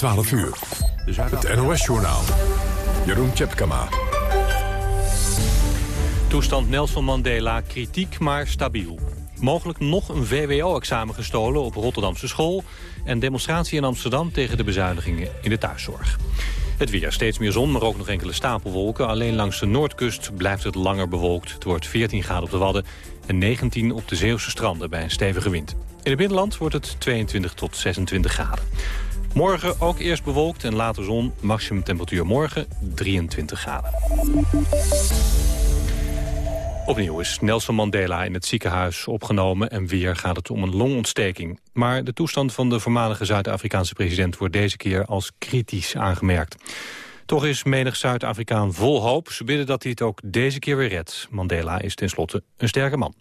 12 uur. Het NOS-journaal. Jeroen Tjepkama. Toestand Nelson Mandela kritiek, maar stabiel. Mogelijk nog een VWO-examen gestolen op Rotterdamse school... en demonstratie in Amsterdam tegen de bezuinigingen in de thuiszorg. Het weer, steeds meer zon, maar ook nog enkele stapelwolken. Alleen langs de noordkust blijft het langer bewolkt. Het wordt 14 graden op de Wadden en 19 op de Zeeuwse stranden bij een stevige wind. In het binnenland wordt het 22 tot 26 graden. Morgen ook eerst bewolkt en later zon. Maximum temperatuur morgen 23 graden. Opnieuw is Nelson Mandela in het ziekenhuis opgenomen... en weer gaat het om een longontsteking. Maar de toestand van de voormalige Zuid-Afrikaanse president... wordt deze keer als kritisch aangemerkt. Toch is menig Zuid-Afrikaan vol hoop. Ze bidden dat hij het ook deze keer weer redt. Mandela is tenslotte een sterke man.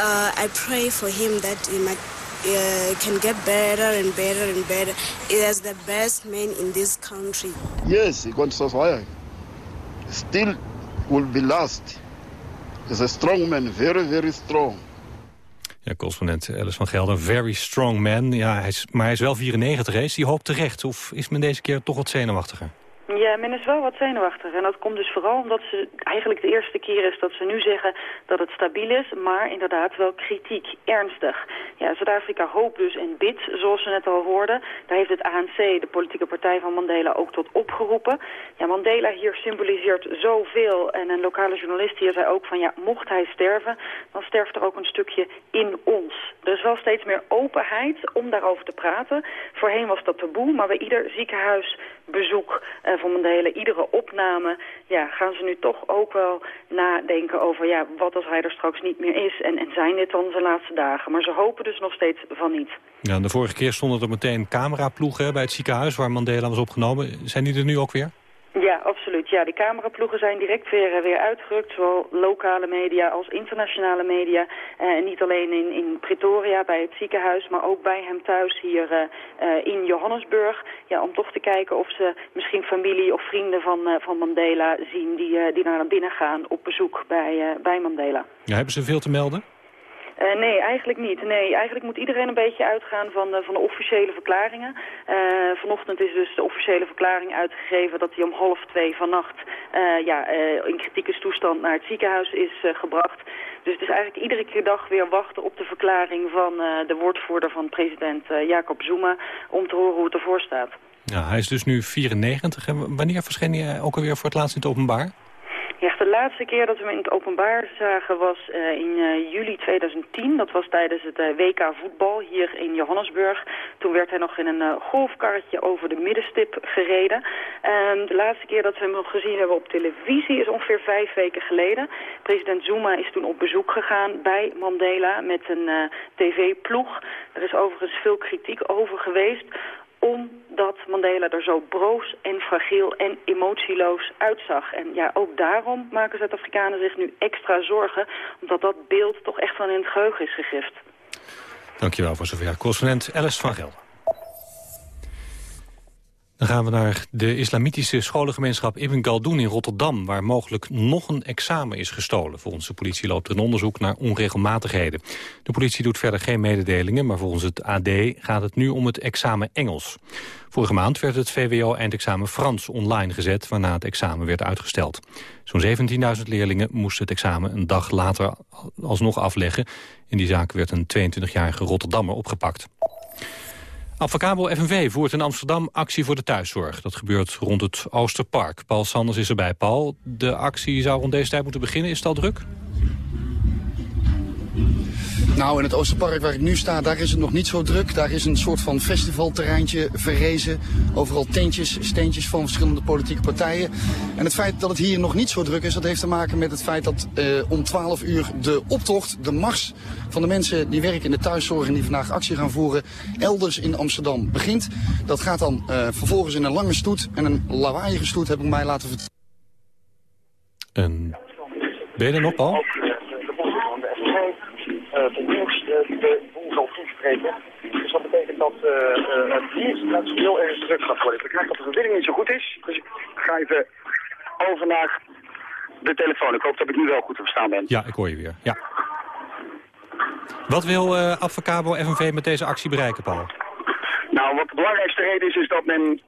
Uh, I pray for him that he might, uh, can get better and better and better. He is the best man in this country. Yes, survive. Still will be last. He's a strong man, very, very strong. Ja, correspondent Alice van Gelder, very strong man. Ja, hij is, maar hij is wel 94, is die hoopt terecht? Of is men deze keer toch wat zenuwachtiger? Ja, men is wel wat zenuwachtig. En dat komt dus vooral omdat ze eigenlijk de eerste keer is dat ze nu zeggen dat het stabiel is, maar inderdaad wel kritiek, ernstig. Ja, Zuid-Afrika hoopt dus en bidt, zoals we net al hoorden. Daar heeft het ANC, de politieke partij van Mandela, ook tot opgeroepen. Ja, Mandela hier symboliseert zoveel. En een lokale journalist hier zei ook van ja, mocht hij sterven, dan sterft er ook een stukje in ons. Is wel steeds meer openheid om daarover te praten. Voorheen was dat taboe, maar bij ieder uh, van Mandela, iedere opname, ja, gaan ze nu toch ook wel nadenken over ja, wat als hij er straks niet meer is. En, en zijn dit dan zijn laatste dagen? Maar ze hopen dus nog steeds van niet. Ja, de vorige keer stonden er meteen cameraploegen bij het ziekenhuis waar Mandela was opgenomen. Zijn die er nu ook weer? Ja, absoluut. Ja, die cameraploegen zijn direct weer, eh, weer uitgerukt. Zowel lokale media als internationale media. Eh, en niet alleen in, in Pretoria bij het ziekenhuis, maar ook bij hem thuis hier uh, in Johannesburg. Ja, om toch te kijken of ze misschien familie of vrienden van, uh, van Mandela zien die, die naar binnen gaan op bezoek bij, bij Mandela. Ja, hebben ze veel te melden? Uh, nee, eigenlijk niet. Nee, eigenlijk moet iedereen een beetje uitgaan van de, van de officiële verklaringen. Uh, vanochtend is dus de officiële verklaring uitgegeven dat hij om half twee vannacht ja, in kritieke toestand naar het ziekenhuis is gebracht. Dus het is eigenlijk iedere keer dag weer wachten op de verklaring van de woordvoerder van president Jacob Zuma om te horen hoe het ervoor staat. Ja, hij is dus nu 94. En wanneer verscheen hij ook alweer voor het laatst in het openbaar? Ja, de laatste keer dat we hem in het openbaar zagen was uh, in uh, juli 2010. Dat was tijdens het uh, WK voetbal hier in Johannesburg. Toen werd hij nog in een golfkarretje over de middenstip gereden. Ehm, de laatste keer dat we hem gezien hebben op televisie is ongeveer vijf weken geleden. President Zuma is toen op bezoek gegaan bij Mandela met een tv-ploeg. Er is overigens veel kritiek over geweest omdat Mandela er zo broos en fragiel en emotieloos uitzag. En ja, ook daarom maken Zuid-Afrikanen zich nu extra zorgen... omdat dat beeld toch echt van in het geheugen is gegrift. Dankjewel voor zover. Correspondent Alice van Gelder. Dan gaan we naar de islamitische scholengemeenschap Ibn Galdoen in Rotterdam... waar mogelijk nog een examen is gestolen. Volgens de politie loopt een onderzoek naar onregelmatigheden. De politie doet verder geen mededelingen... maar volgens het AD gaat het nu om het examen Engels. Vorige maand werd het VWO-eindexamen Frans online gezet... waarna het examen werd uitgesteld. Zo'n 17.000 leerlingen moesten het examen een dag later alsnog afleggen. In die zaak werd een 22-jarige Rotterdammer opgepakt. Advocabo FNV voert in Amsterdam actie voor de thuiszorg. Dat gebeurt rond het Oosterpark. Paul Sanders is erbij. Paul, de actie zou rond deze tijd moeten beginnen. Is het al druk? Nou, in het Oosterpark waar ik nu sta, daar is het nog niet zo druk. Daar is een soort van festivalterreintje verrezen. Overal tentjes, steentjes van verschillende politieke partijen. En het feit dat het hier nog niet zo druk is, dat heeft te maken met het feit dat eh, om 12 uur de optocht, de mars van de mensen die werken in de thuiszorg en die vandaag actie gaan voeren, elders in Amsterdam begint. Dat gaat dan uh, vervolgens in een lange stoet en een lawaaiige stoet, heb ik mij laten vertellen. En ben je er nog, Paul? Dus dat betekent dat uh, het niet heel erg druk gaat worden. Ik begrijp dat de verbinding niet zo goed is, dus ik ga even over naar de telefoon. Ik hoop dat ik nu wel goed te verstaan ben. Ja, ik hoor je weer. Ja. Wat wil uh, Advocabo FNV met deze actie bereiken, Paul? Nou, wat de belangrijkste reden is, is dat men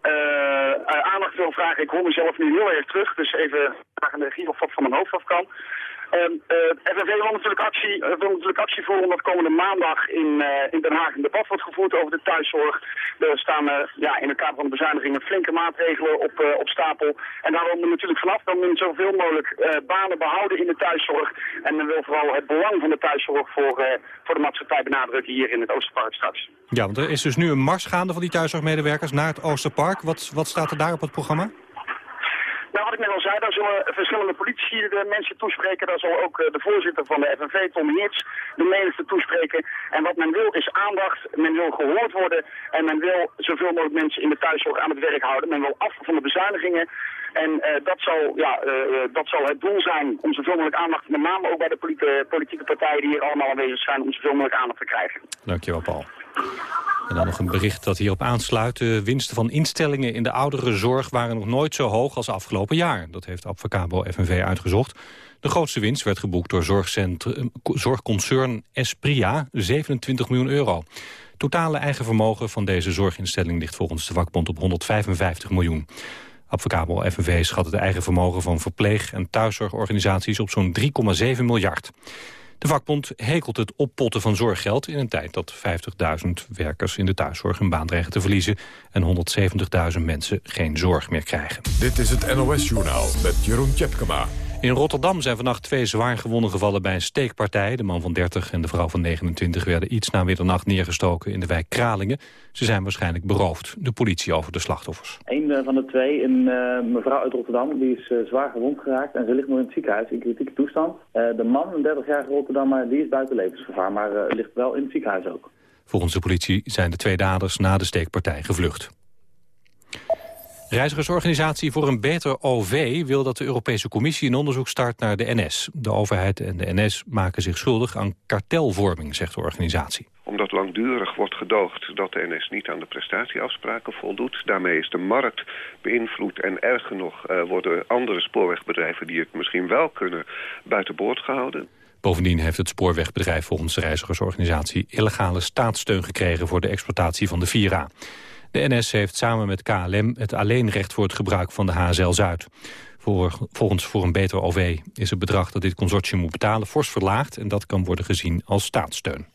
aandacht wil vragen. Ik hoor mezelf nu heel erg terug, dus even vragen de regie of wat van mijn hoofd af kan. Uh, uh, FNV wil natuurlijk, actie, uh, wil natuurlijk actie voeren omdat komende maandag in, uh, in Den Haag een debat wordt gevoerd over de thuiszorg. Er staan uh, ja, in het kader van de bezuinigingen flinke maatregelen op, op stapel. En daar wil men natuurlijk vanaf dat men zoveel mogelijk banen behouden in de thuiszorg. En men wil vooral het belang van de thuiszorg voor, voor de maatschappij benadrukken hier in het Oosterpark straks. Ja, want er is dus nu een mars gaande van die thuiszorgmedewerkers naar het Oosterpark. Wat, wat staat er daar op het programma? Nou, wat ik net al zei, daar zullen verschillende politici de mensen toespreken. Daar zal ook de voorzitter van de FNV, Tom Heerts, de menigte toespreken. En wat men wil is aandacht, men wil gehoord worden en men wil zoveel mogelijk mensen in de thuiszorg aan het werk houden. Men wil af van de bezuinigingen. En uh, dat, zal, ja, dat zal het doel zijn om zoveel mogelijk aandacht, met name ook bij de politieke partijen die hier allemaal aanwezig zijn, om zoveel mogelijk aandacht te krijgen. Dankjewel, Paul. En dan nog een bericht dat hierop aansluit. De winsten van instellingen in de ouderenzorg waren nog nooit zo hoog als afgelopen jaar. Dat heeft Advocabo FNV uitgezocht. De grootste winst werd geboekt door zorgconcern Espria, 27 miljoen euro. Totale eigen vermogen van deze zorginstelling ligt volgens de vakbond op 155 miljoen. Advocabo FNV schat het eigen vermogen van verpleeg- en thuiszorgorganisaties op zo'n 3,7 miljard. De vakbond hekelt het oppotten van zorggeld in een tijd dat 50.000 werkers in de thuiszorg hun baan dreigen te verliezen en 170.000 mensen geen zorg meer krijgen. Dit is het NOS-journaal met Jeroen Tjepkema. In Rotterdam zijn vannacht twee zwaar gewonden gevallen bij een steekpartij. De man van 30 en de vrouw van 29 werden iets na middernacht neergestoken in de wijk Kralingen. Ze zijn waarschijnlijk beroofd. De politie over de slachtoffers. Een van de twee, een uh, mevrouw uit Rotterdam, die is uh, zwaar gewond geraakt en ze ligt nog in het ziekenhuis in kritieke toestand. Uh, de man, een 30-jarige Rotterdammer, die is buiten levensgevaar, maar ligt wel in het ziekenhuis ook. Volgens de politie zijn de twee daders na de steekpartij gevlucht. Reizigersorganisatie voor een beter OV wil dat de Europese Commissie een onderzoek start naar de NS. De overheid en de NS maken zich schuldig aan kartelvorming, zegt de organisatie omdat langdurig wordt gedoogd dat de NS niet aan de prestatieafspraken voldoet. Daarmee is de markt beïnvloed en erger nog uh, worden andere spoorwegbedrijven die het misschien wel kunnen buiten boord gehouden. Bovendien heeft het spoorwegbedrijf volgens de reizigersorganisatie illegale staatssteun gekregen voor de exploitatie van de Vira. De NS heeft samen met KLM het alleenrecht voor het gebruik van de HSL Zuid. Voor, volgens Voor een Beter OV is het bedrag dat dit consortium moet betalen fors verlaagd... en dat kan worden gezien als staatssteun.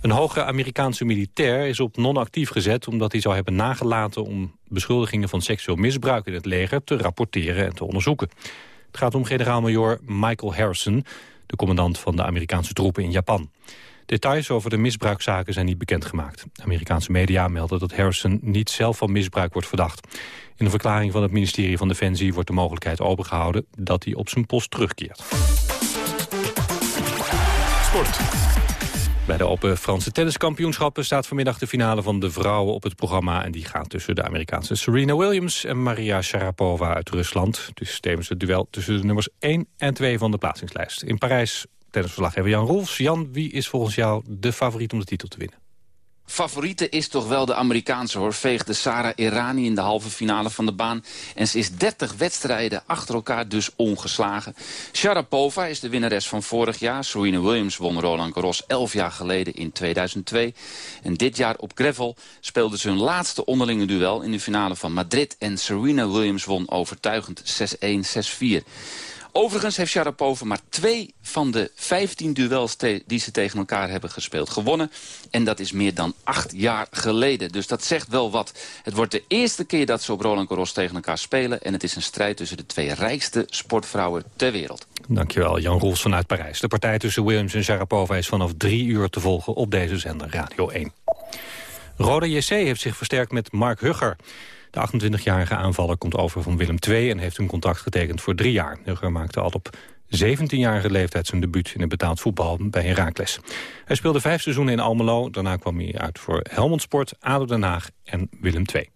Een hoge Amerikaanse militair is op non-actief gezet... omdat hij zou hebben nagelaten om beschuldigingen van seksueel misbruik in het leger... te rapporteren en te onderzoeken. Het gaat om generaal-majoor Michael Harrison... de commandant van de Amerikaanse troepen in Japan. Details over de misbruikzaken zijn niet bekendgemaakt. Amerikaanse media melden dat Harrison niet zelf van misbruik wordt verdacht. In een verklaring van het ministerie van Defensie wordt de mogelijkheid opengehouden dat hij op zijn post terugkeert. Sport. Bij de Open Franse tenniskampioenschappen staat vanmiddag de finale van de vrouwen op het programma. En die gaat tussen de Amerikaanse Serena Williams en Maria Sharapova uit Rusland. Dus tevens het duel tussen de nummers 1 en 2 van de plaatsingslijst. In Parijs tennisverslaggever Jan Rolfs. Jan, wie is volgens jou de favoriet om de titel te winnen? Favoriete is toch wel de Amerikaanse hoor. Veegde Sarah Irani in de halve finale van de baan. En ze is 30 wedstrijden achter elkaar dus ongeslagen. Sharapova is de winnares van vorig jaar. Serena Williams won Roland Garros 11 jaar geleden in 2002. En dit jaar op Gravel speelden ze hun laatste onderlinge duel... in de finale van Madrid. En Serena Williams won overtuigend 6-1, 6-4. Overigens heeft Sharapova maar twee van de 15 duels die ze tegen elkaar hebben gespeeld gewonnen. En dat is meer dan acht jaar geleden. Dus dat zegt wel wat. Het wordt de eerste keer dat ze op Roland Garros tegen elkaar spelen. En het is een strijd tussen de twee rijkste sportvrouwen ter wereld. Dankjewel, Jan Roels vanuit Parijs. De partij tussen Williams en Sharapova is vanaf drie uur te volgen op deze zender Radio 1. Roda JC heeft zich versterkt met Mark Hugger. De 28-jarige aanvaller komt over van Willem II... en heeft een contract getekend voor drie jaar. Hugger maakte al op 17-jarige leeftijd zijn debuut in het betaald voetbal bij Heracles. Hij speelde vijf seizoenen in Almelo. Daarna kwam hij uit voor Helmond Sport, ADO Den Haag en Willem II.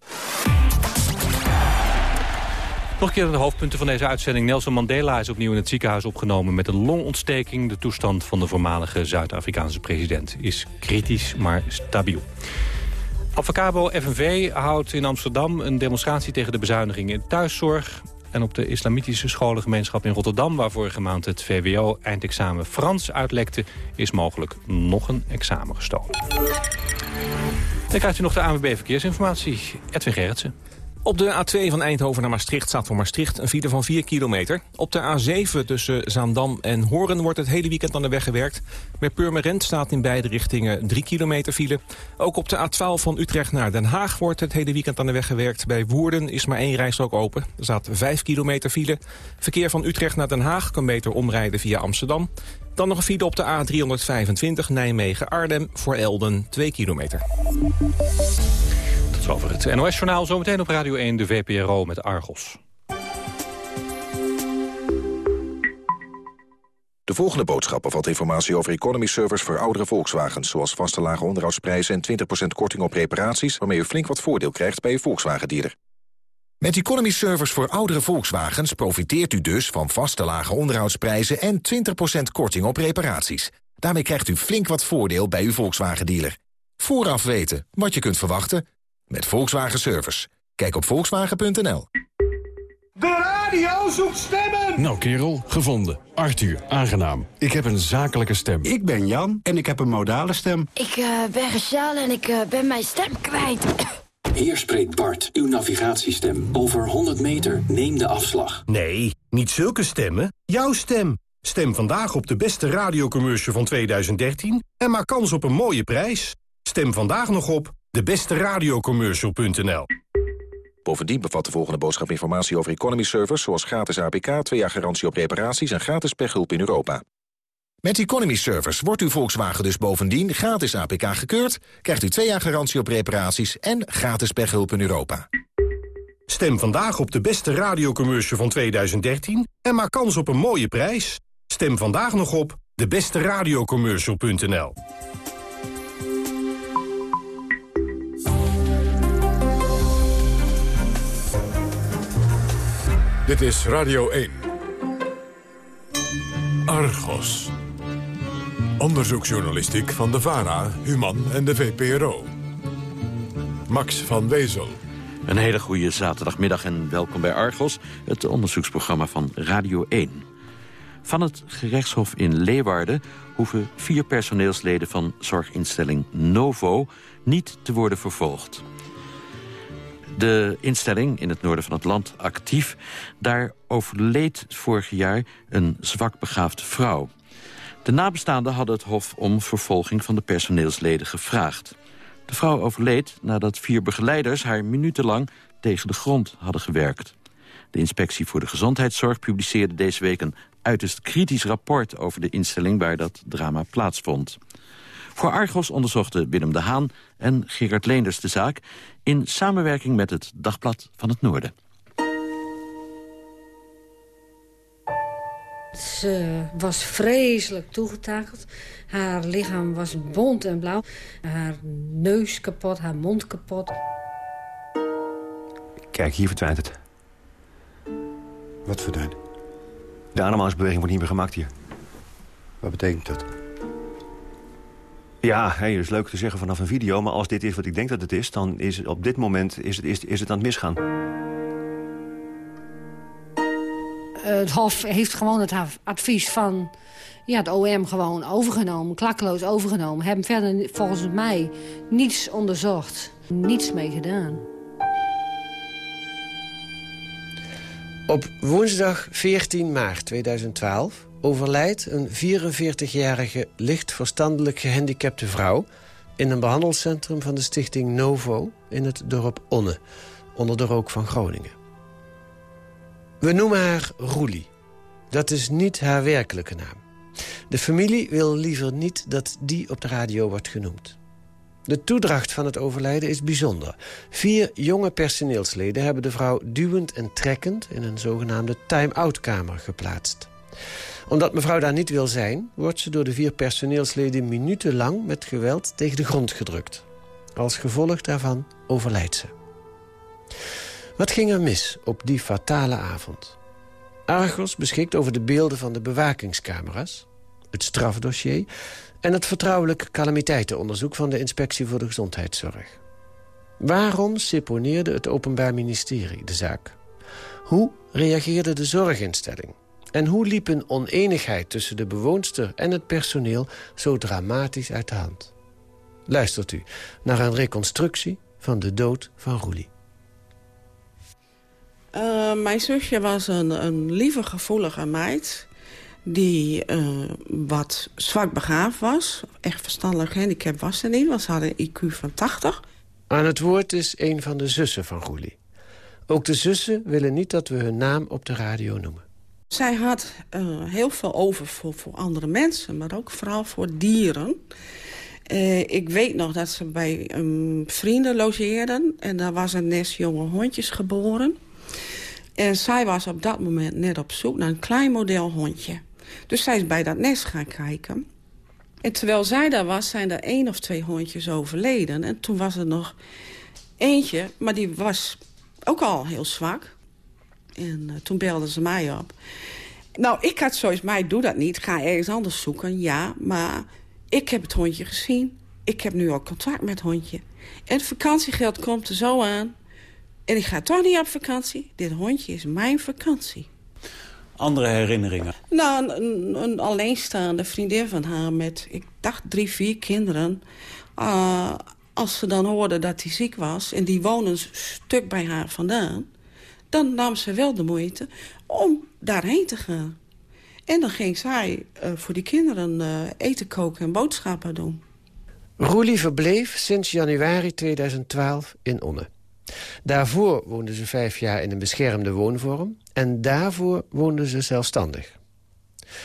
Nog een keer de hoofdpunten van deze uitzending. Nelson Mandela is opnieuw in het ziekenhuis opgenomen met een longontsteking. De toestand van de voormalige Zuid-Afrikaanse president is kritisch, maar stabiel. Avocabo FNV houdt in Amsterdam een demonstratie tegen de bezuinigingen in thuiszorg. En op de islamitische scholengemeenschap in Rotterdam... waar vorige maand het VWO-eindexamen Frans uitlekte... is mogelijk nog een examen gestolen. Dan krijgt u nog de ANWB Verkeersinformatie. Edwin Gerritsen. Op de A2 van Eindhoven naar Maastricht staat voor Maastricht een file van 4 kilometer. Op de A7 tussen Zaandam en Horen wordt het hele weekend aan de weg gewerkt. Bij Purmerend staat in beide richtingen 3 kilometer file. Ook op de A12 van Utrecht naar Den Haag wordt het hele weekend aan de weg gewerkt. Bij Woerden is maar één rijstrook open. Er staat 5 kilometer file. Verkeer van Utrecht naar Den Haag kan beter omrijden via Amsterdam. Dan nog een file op de A325 Nijmegen-Arnhem voor Elden 2 kilometer. Tot zover het NOS-journaal. Zometeen op Radio 1 de VPRO met Argos. De volgende boodschap bevat informatie over economy servers voor oudere Volkswagens... zoals vaste lage onderhoudsprijzen en 20% korting op reparaties... waarmee u flink wat voordeel krijgt bij uw Volkswagen-dealer. Met economy servers voor oudere Volkswagens profiteert u dus van vaste lage onderhoudsprijzen... en 20% korting op reparaties. Daarmee krijgt u flink wat voordeel bij uw Volkswagen-dealer. Vooraf weten wat je kunt verwachten met Volkswagen Service. Kijk op volkswagen.nl. De radio zoekt stemmen! Nou kerel, gevonden. Arthur, aangenaam. Ik heb een zakelijke stem. Ik ben Jan en ik heb een modale stem. Ik uh, ben Rachel en ik uh, ben mijn stem kwijt. Hier spreekt Bart, uw navigatiestem. Over 100 meter, neem de afslag. Nee, niet zulke stemmen. Jouw stem. Stem vandaag op de beste radiocommercial van 2013 en maak kans op een mooie prijs. Stem vandaag nog op debesteradiocommercial.nl Bovendien bevat de volgende boodschap informatie over economy servers... zoals gratis APK, twee jaar garantie op reparaties en gratis pechhulp in Europa. Met Economy Servers wordt uw Volkswagen dus bovendien gratis APK gekeurd... krijgt u twee jaar garantie op reparaties en gratis pechhulp in Europa. Stem vandaag op de beste radiocommercial van 2013 en maak kans op een mooie prijs. Stem vandaag nog op debesteradiocommercial.nl Dit is Radio 1. Argos. Onderzoeksjournalistiek van de VARA, Human en de VPRO. Max van Wezel. Een hele goede zaterdagmiddag en welkom bij Argos, het onderzoeksprogramma van Radio 1. Van het gerechtshof in Leeuwarden hoeven vier personeelsleden van zorginstelling Novo niet te worden vervolgd. De instelling in het noorden van het land actief. Daar overleed vorig jaar een zwak begaafde vrouw. De nabestaanden hadden het hof om vervolging van de personeelsleden gevraagd. De vrouw overleed nadat vier begeleiders haar minutenlang tegen de grond hadden gewerkt. De Inspectie voor de Gezondheidszorg publiceerde deze week een uiterst kritisch rapport over de instelling waar dat drama plaatsvond. Voor Argos onderzochten Willem de Haan en Gerard Leenders de zaak... in samenwerking met het Dagblad van het Noorden. Ze was vreselijk toegetakeld. Haar lichaam was bont en blauw. Haar neus kapot, haar mond kapot. Kijk, hier verdwijnt het. Wat verdwijnt? De ademhalingsbeweging wordt niet meer gemaakt hier. Wat betekent dat? Ja, hey, dat is leuk te zeggen vanaf een video... maar als dit is wat ik denk dat het is... dan is op dit moment is het, is, is het aan het misgaan. Het Hof heeft gewoon het advies van ja, het OM gewoon overgenomen. Klakkeloos overgenomen. Hebben verder volgens mij niets onderzocht. Niets mee gedaan. Op woensdag 14 maart 2012 overlijdt een 44-jarige licht verstandelijk gehandicapte vrouw... in een behandelcentrum van de stichting Novo in het dorp Onne, onder de rook van Groningen. We noemen haar Roelie. Dat is niet haar werkelijke naam. De familie wil liever niet dat die op de radio wordt genoemd. De toedracht van het overlijden is bijzonder. Vier jonge personeelsleden hebben de vrouw duwend en trekkend... in een zogenaamde time-out-kamer geplaatst omdat mevrouw daar niet wil zijn... wordt ze door de vier personeelsleden minutenlang met geweld tegen de grond gedrukt. Als gevolg daarvan overlijdt ze. Wat ging er mis op die fatale avond? Argos beschikt over de beelden van de bewakingscamera's... het strafdossier en het vertrouwelijk calamiteitenonderzoek... van de Inspectie voor de Gezondheidszorg. Waarom seponeerde het Openbaar Ministerie de zaak? Hoe reageerde de zorginstelling? En hoe liep een oneenigheid tussen de bewoonster en het personeel zo dramatisch uit de hand? Luistert u naar een reconstructie van de dood van Roelie. Uh, mijn zusje was een, een lieve, gevoelige meid... die uh, wat zwak begaafd was. Echt verstandelijk handicap was ze niet, want ze had een IQ van 80. Aan het woord is een van de zussen van Roelie. Ook de zussen willen niet dat we hun naam op de radio noemen. Zij had uh, heel veel over voor, voor andere mensen, maar ook vooral voor dieren. Uh, ik weet nog dat ze bij um, vrienden logeerden. En daar was een nest jonge hondjes geboren. En zij was op dat moment net op zoek naar een klein model hondje. Dus zij is bij dat nest gaan kijken. En terwijl zij daar was, zijn er één of twee hondjes overleden. En toen was er nog eentje, maar die was ook al heel zwak. En uh, toen belden ze mij op. Nou, ik had zoiets, mij doe dat niet. Ga ergens anders zoeken, ja. Maar ik heb het hondje gezien. Ik heb nu al contact met het hondje. En het vakantiegeld komt er zo aan. En ik ga toch niet op vakantie. Dit hondje is mijn vakantie. Andere herinneringen? Nou, een, een alleenstaande vriendin van haar met, ik dacht, drie, vier kinderen. Uh, als ze dan hoorde dat hij ziek was... en die wonen een stuk bij haar vandaan... dan nam ze wel de moeite om daarheen te gaan. En dan ging zij uh, voor die kinderen uh, eten koken en boodschappen doen. Roelie verbleef sinds januari 2012 in Onne. Daarvoor woonde ze vijf jaar in een beschermde woonvorm... en daarvoor woonde ze zelfstandig.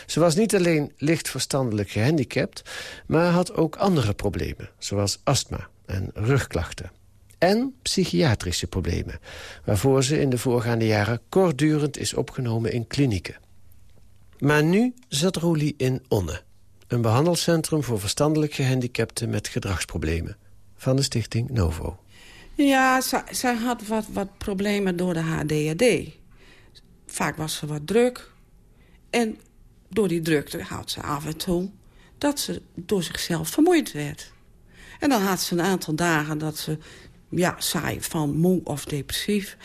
Ze was niet alleen licht verstandelijk gehandicapt... maar had ook andere problemen, zoals astma en rugklachten. En psychiatrische problemen, waarvoor ze in de voorgaande jaren... kortdurend is opgenomen in klinieken. Maar nu zat Roelie in Onne, een behandelcentrum voor verstandelijk gehandicapten met gedragsproblemen van de stichting Novo. Ja, zij, had wat, wat problemen door de HDAD. Vaak was ze wat druk. En door die drukte had ze af en toe dat ze door zichzelf vermoeid werd. En dan had ze een aantal dagen dat ze ja, saai van moe of depressief.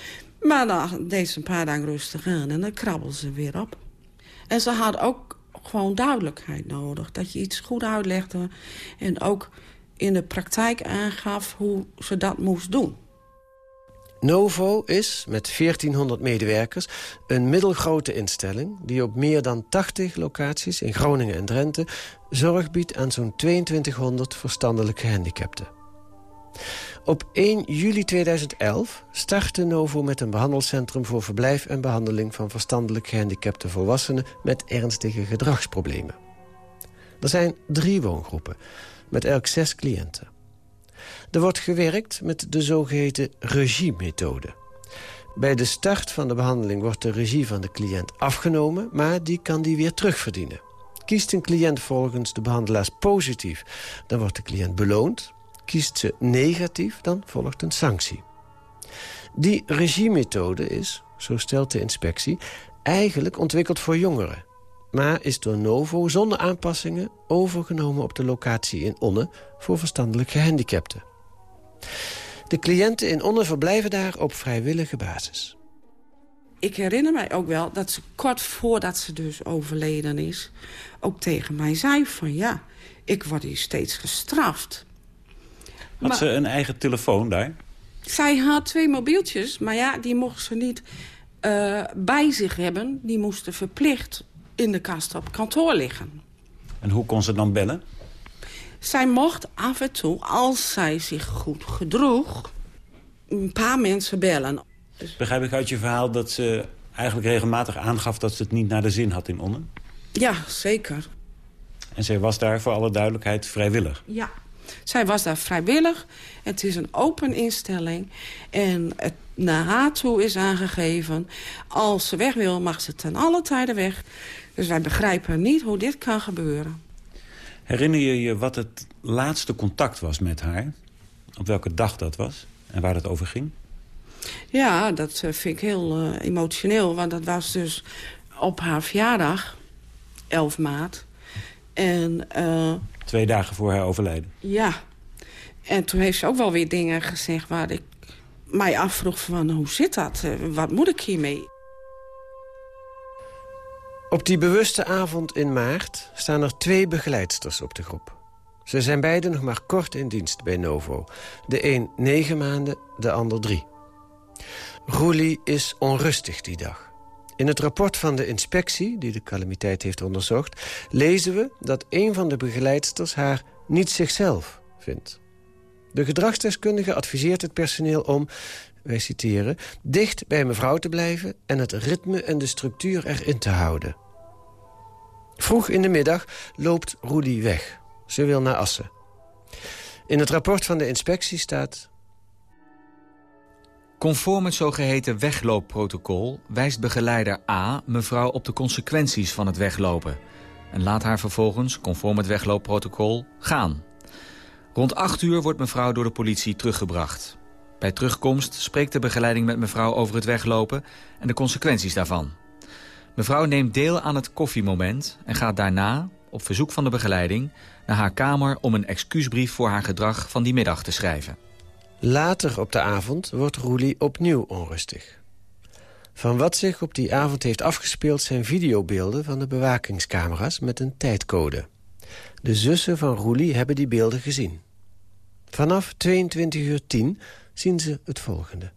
Maar dan deed ze een paar dagen rustig aan en dan krabbelde ze weer op. En ze had ook gewoon duidelijkheid nodig. Dat je iets goed uitlegde en ook in de praktijk aangaf hoe ze dat moest doen. Novo is, met 1400 medewerkers, een middelgrote instelling... die op meer dan 80 locaties in Groningen en Drenthe... zorg biedt aan zo'n 2200 verstandelijk gehandicapten. Op 1 juli 2011 startte Novo met een behandelcentrum... voor verblijf en behandeling van verstandelijk gehandicapte volwassenen... met ernstige gedragsproblemen. Er zijn drie woongroepen, met elk zes cliënten. Er wordt gewerkt met de zogeheten regiemethode. Bij de start van de behandeling wordt de regie van de cliënt afgenomen... maar die kan die weer terugverdienen. Kiest een cliënt volgens de behandelaars positief... dan wordt de cliënt beloond. Kiest ze negatief, dan volgt een sanctie. Die regiemethode is, zo stelt de inspectie... eigenlijk ontwikkeld voor jongeren maar is door Novo zonder aanpassingen overgenomen op de locatie in Onne voor verstandelijk gehandicapten. De cliënten in Onne verblijven daar op vrijwillige basis. Ik herinner mij ook wel dat ze kort voordat ze dus overleden is... ook tegen mij zei van ja, ik word hier steeds gestraft. Had maar, ze een eigen telefoon daar? Zij had twee mobieltjes, maar ja, die mocht ze niet uh, bij zich hebben. Die moesten verplicht in de kast op kantoor liggen. En hoe kon ze dan bellen? Zij mocht af en toe, als zij zich goed gedroeg... een paar mensen bellen. Dus... Begrijp ik uit je verhaal dat ze eigenlijk regelmatig aangaf... dat ze het niet naar de zin had in Onnen? Ja, zeker. En zij was daar voor alle duidelijkheid vrijwillig? Ja, zij was daar vrijwillig. Het is een open instelling. En het naar haar toe is aangegeven... als ze weg wil, mag ze ten alle tijden weg. Dus wij begrijpen niet hoe dit kan gebeuren. Herinner je je wat het laatste contact was met haar? Op welke dag dat was? En waar dat over ging? Ja, dat eh, vind ik heel uh, emotioneel. Want dat was dus op haar verjaardag, 11 maart. En, uh, Twee dagen voor haar overlijden? Ja. En toen heeft ze ook wel weer dingen gezegd waar ik mij afvroeg van hoe zit dat? Wat moet ik hiermee? Op die bewuste avond in maart staan er twee begeleidsters op de groep. Ze zijn beiden nog maar kort in dienst bij Novo. De een negen maanden, de ander drie. Roelie is onrustig die dag. In het rapport van de inspectie, die de calamiteit heeft onderzocht... lezen we dat een van de begeleidsters haar niet zichzelf vindt. De gedragsdeskundige adviseert het personeel om, wij citeren... dicht bij mevrouw te blijven en het ritme en de structuur erin te houden. Vroeg in de middag loopt Rudy weg. Ze wil naar Assen. In het rapport van de inspectie staat... Conform het zogeheten wegloopprotocol wijst begeleider A mevrouw op de consequenties van het weglopen. En laat haar vervolgens, conform het wegloopprotocol, gaan. Rond 8 uur wordt mevrouw door de politie teruggebracht. Bij terugkomst spreekt de begeleiding met mevrouw over het weglopen en de consequenties daarvan. Mevrouw neemt deel aan het koffiemoment en gaat daarna, op verzoek van de begeleiding... naar haar kamer om een excuusbrief voor haar gedrag van die middag te schrijven. Later op de avond wordt Roelie opnieuw onrustig. Van wat zich op die avond heeft afgespeeld zijn videobeelden van de bewakingscamera's met een tijdcode. De zussen van Roelie hebben die beelden gezien. Vanaf 22 uur 10 zien ze het volgende.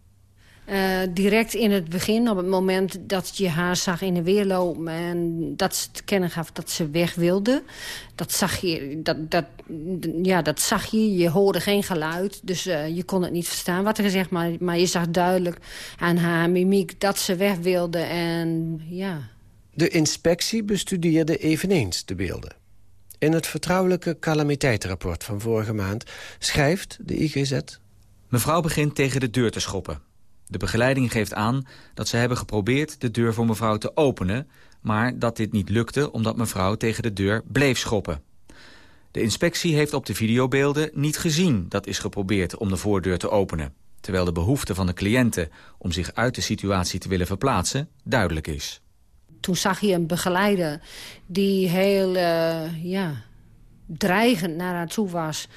Uh, direct in het begin, op het moment dat je haar zag in de weerloop... en dat ze te kennen gaf dat ze weg wilde. Dat zag je, dat, dat, ja, dat zag je. Je hoorde geen geluid, dus uh, je kon het niet verstaan wat er gezegd. Maar, maar je zag duidelijk aan haar mimiek dat ze weg wilde. En ja... De inspectie bestudeerde eveneens de beelden. In het vertrouwelijke calamiteitenrapport van vorige maand... schrijft de IGZ... Mevrouw begint tegen de deur te schoppen. De begeleiding geeft aan dat ze hebben geprobeerd de deur voor mevrouw te openen... maar dat dit niet lukte omdat mevrouw tegen de deur bleef schoppen. De inspectie heeft op de videobeelden niet gezien dat is geprobeerd om de voordeur te openen... terwijl de behoefte van de cliënten om zich uit de situatie te willen verplaatsen duidelijk is. Toen zag je een begeleider die heel uh, ja, dreigend naar haar toe was...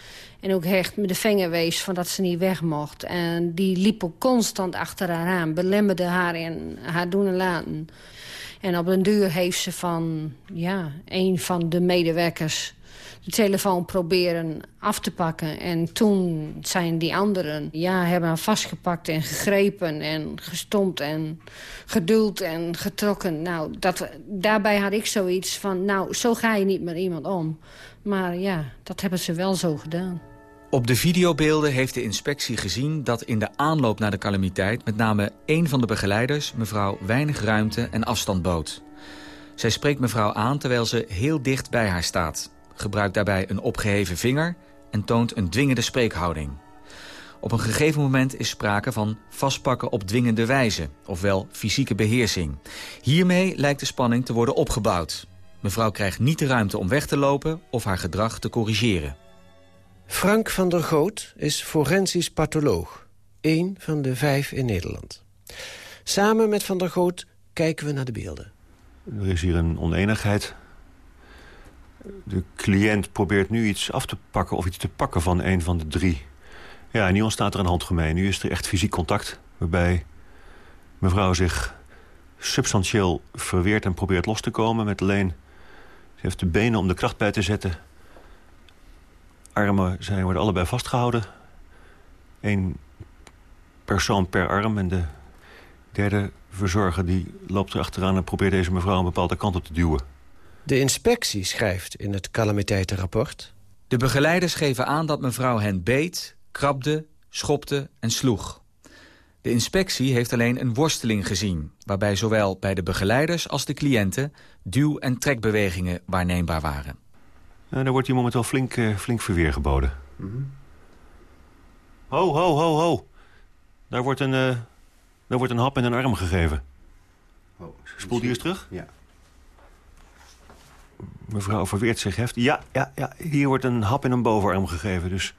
En ook echt met de vinger wees van dat ze niet weg mocht. En die liep ook constant achter haar aan. Belemmerde haar in haar doen en laten. En op een duur heeft ze van ja, een van de medewerkers de telefoon proberen af te pakken. En toen zijn die anderen, ja, hebben haar vastgepakt en gegrepen en gestompt en geduld en getrokken. Nou, dat, daarbij had ik zoiets van, nou, zo ga je niet met iemand om. Maar ja, dat hebben ze wel zo gedaan. Op de videobeelden heeft de inspectie gezien dat in de aanloop naar de calamiteit... met name één van de begeleiders mevrouw weinig ruimte en afstand bood. Zij spreekt mevrouw aan terwijl ze heel dicht bij haar staat. Gebruikt daarbij een opgeheven vinger en toont een dwingende spreekhouding. Op een gegeven moment is sprake van vastpakken op dwingende wijze, ofwel fysieke beheersing. Hiermee lijkt de spanning te worden opgebouwd. Mevrouw krijgt niet de ruimte om weg te lopen of haar gedrag te corrigeren. Frank van der Goot is forensisch patholoog. één van de vijf in Nederland. Samen met Van der Goot kijken we naar de beelden. Er is hier een oneenigheid. De cliënt probeert nu iets af te pakken of iets te pakken van een van de drie. Ja, en nu ontstaat er een handgemeen. Nu is er echt fysiek contact waarbij mevrouw zich substantieel verweert en probeert los te komen met alleen... Ze heeft de benen om de kracht bij te zetten armen zijn, worden allebei vastgehouden. Eén persoon per arm. En de derde verzorger die loopt er achteraan en probeert deze mevrouw een bepaalde kant op te duwen. De inspectie schrijft in het calamiteitenrapport... De begeleiders geven aan dat mevrouw hen beet, krabde, schopte en sloeg. De inspectie heeft alleen een worsteling gezien... waarbij zowel bij de begeleiders als de cliënten... duw- en trekbewegingen waarneembaar waren. Uh, daar wordt hier momenteel flink, uh, flink verweer geboden. Mm -hmm. Ho, ho, ho, ho. Daar wordt een, uh, daar wordt een hap in een arm gegeven. Oh, Spoel die eens terug? Ja. Mevrouw verweert zich heftig. Ja, ja, ja, hier wordt een hap in een bovenarm gegeven. Dus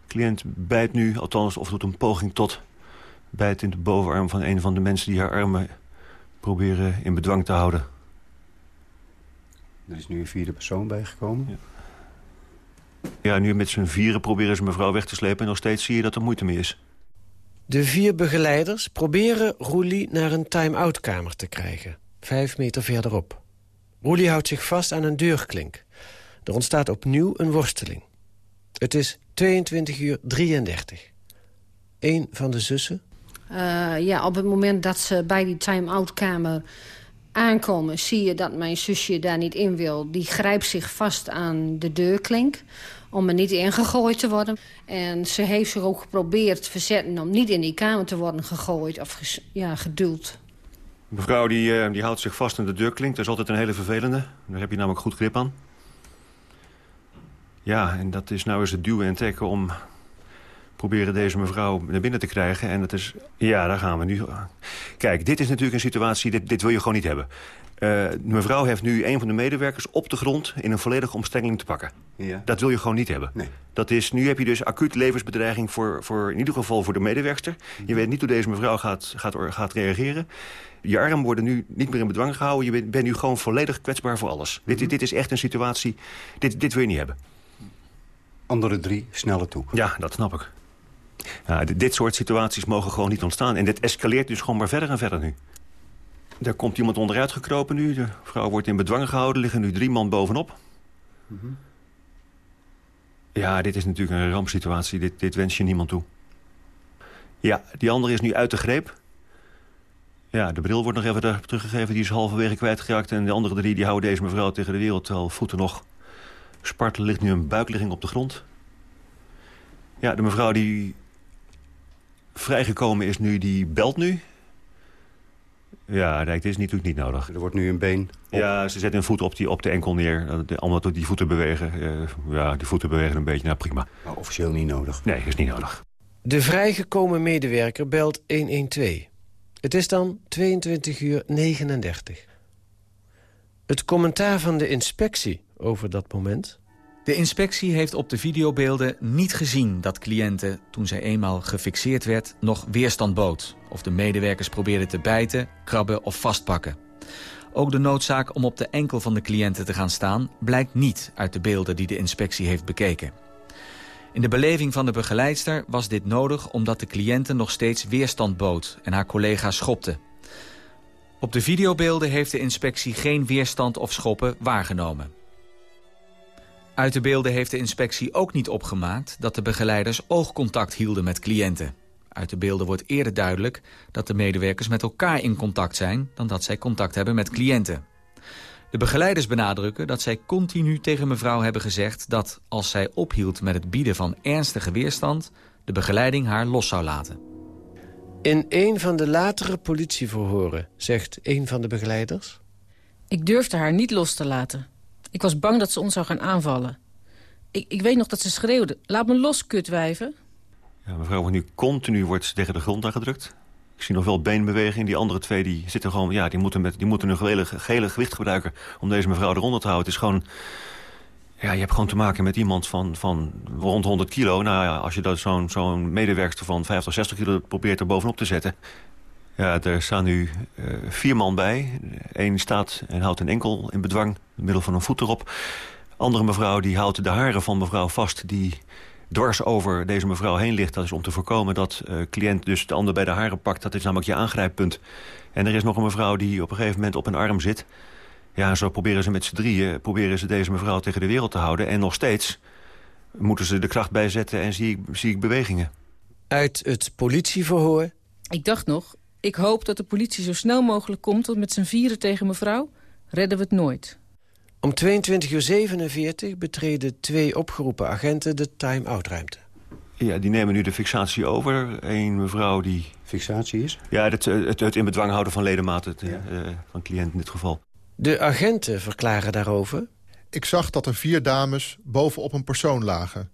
de cliënt bijt nu, althans, of doet een poging tot... bijt in de bovenarm van een van de mensen die haar armen proberen in bedwang te houden. Er is nu een vierde persoon bijgekomen. Ja. ja, nu met z'n vieren proberen ze mevrouw weg te slepen... en nog steeds zie je dat er moeite mee is. De vier begeleiders proberen Roelie naar een time-out kamer te krijgen. Vijf meter verderop. Roelie houdt zich vast aan een deurklink. Er ontstaat opnieuw een worsteling. Het is 22 uur 33. Eén van de zussen? Uh, ja, op het moment dat ze bij die time-out-kamer aankomen... zie je dat mijn zusje daar niet in wil. Die grijpt zich vast aan de deurklink om er niet ingegooid te worden. En ze heeft zich ook geprobeerd te verzetten om niet in die kamer te worden gegooid of ja. Mevrouw die, uh, die houdt zich vast aan de deurklink. Dat is altijd een hele vervelende. Daar heb je namelijk goed grip aan. Ja, en dat is nou eens het duwen en trekken om proberen deze mevrouw naar binnen te krijgen. En dat is, ja, daar gaan we nu. Kijk, dit is natuurlijk een situatie, dit, dit wil je gewoon niet hebben. Uh, mevrouw heeft nu een van de medewerkers op de grond... in een volledige omstengeling te pakken. Ja. Dat wil je gewoon niet hebben. Nee. Dat is, nu heb je dus acuut levensbedreiging... Voor, voor, in ieder geval voor de medewerkster. Je weet niet hoe deze mevrouw gaat, gaat, gaat reageren. Je armen worden nu niet meer in bedwang gehouden. Je bent, bent nu gewoon volledig kwetsbaar voor alles. dit, mhm. dit is echt een situatie... Dit, dit wil je niet hebben. Andere drie sneller toe. Ja, dat snap ik. Ja, dit soort situaties mogen gewoon niet ontstaan. En dit escaleert dus gewoon maar verder en verder nu. Daar komt iemand onderuit gekropen nu. De vrouw wordt in bedwang gehouden. liggen nu drie man bovenop. Mhm. Ja, dit is natuurlijk een rampsituatie. Dit, dit wens je niemand toe. Ja, die andere is nu uit de greep. Ja, de bril wordt nog even teruggegeven. Die is halverwege kwijtgeraakt. En de andere drie die houden deze mevrouw tegen de wereld. Terwijl voeten nog spartelen. ligt nu een buikligging op de grond. Ja, de mevrouw die vrijgekomen is nu, die belt nu. Ja, nee, het is natuurlijk niet nodig. Er wordt nu een been op. Ja, ze zet een voet op, die, op de enkel neer. Allemaal tot die voeten bewegen. Uh, ja, die voeten bewegen een beetje. Nou, prima. Maar officieel niet nodig? Nee, is niet nodig. De vrijgekomen medewerker belt 112. Het is dan 22 uur 39. Het commentaar van de inspectie over dat moment... De inspectie heeft op de videobeelden niet gezien dat cliënten, toen zij eenmaal gefixeerd werd, nog weerstand bood. Of de medewerkers probeerden te bijten, krabben of vastpakken. Ook de noodzaak om op de enkel van de cliënten te gaan staan... blijkt niet uit de beelden die de inspectie heeft bekeken. In de beleving van de begeleidster was dit nodig... omdat de cliënten nog steeds weerstand bood en haar collega schopte. Op de videobeelden heeft de inspectie geen weerstand of schoppen waargenomen. Uit de beelden heeft de inspectie ook niet opgemaakt... dat de begeleiders oogcontact hielden met cliënten. Uit de beelden wordt eerder duidelijk dat de medewerkers met elkaar in contact zijn... dan dat zij contact hebben met cliënten. De begeleiders benadrukken dat zij continu tegen mevrouw hebben gezegd... dat als zij ophield met het bieden van ernstige weerstand... de begeleiding haar los zou laten. In een van de latere politieverhoren zegt een van de begeleiders... Ik durfde haar niet los te laten. Ik was bang dat ze ons zou gaan aanvallen. Ik, ik weet nog dat ze schreeuwde, laat me los, kutwijven. Ja, mevrouw wordt nu continu wordt tegen de grond aangedrukt. Ik zie nog wel beenbeweging. Die andere twee die zitten gewoon, ja, die moeten, met, die moeten een gele, gele gewicht gebruiken... om deze mevrouw eronder te houden. Het is gewoon... Ja, je hebt gewoon te maken met iemand van, van rond 100 kilo. Nou ja, als je zo'n zo'n medewerker van 50, 60 kilo probeert er bovenop te zetten... Ja, er staan nu uh, vier man bij. Eén staat en houdt een enkel in bedwang, middel van een voet erop. Andere mevrouw die houdt de haren van mevrouw vast... die dwars over deze mevrouw heen ligt. Dat is om te voorkomen dat uh, cliënt dus de ander bij de haren pakt. Dat is namelijk je aangrijppunt. En er is nog een mevrouw die op een gegeven moment op een arm zit. Ja, zo proberen ze met z'n drieën proberen ze deze mevrouw tegen de wereld te houden. En nog steeds moeten ze de kracht bijzetten en zie ik, zie ik bewegingen. Uit het politieverhoor... Ik dacht nog, ik hoop dat de politie zo snel mogelijk komt... want met z'n vieren tegen mevrouw redden we het nooit. Om 22.47 uur betreden twee opgeroepen agenten de time-out-ruimte. Ja, die nemen nu de fixatie over. Een mevrouw die... Fixatie is? Ja, het, het, het in bedwang houden van ledematen ja. uh, van cliënt in dit geval. De agenten verklaren daarover... Ik zag dat er vier dames bovenop een persoon lagen.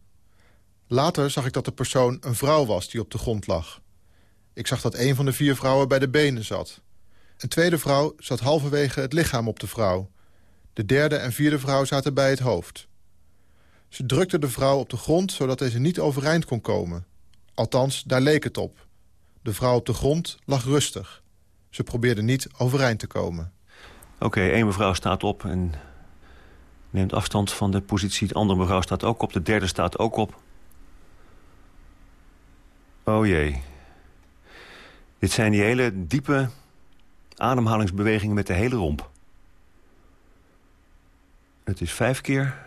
Later zag ik dat de persoon een vrouw was die op de grond lag. Ik zag dat een van de vier vrouwen bij de benen zat. Een tweede vrouw zat halverwege het lichaam op de vrouw. De derde en vierde vrouw zaten bij het hoofd. Ze drukte de vrouw op de grond, zodat deze niet overeind kon komen. Althans, daar leek het op. De vrouw op de grond lag rustig. Ze probeerde niet overeind te komen. Oké, één mevrouw staat op en neemt afstand van de positie. De andere mevrouw staat ook op, de derde staat ook op. Oh jee. Dit zijn die hele diepe ademhalingsbewegingen met de hele romp. Het is vijf keer.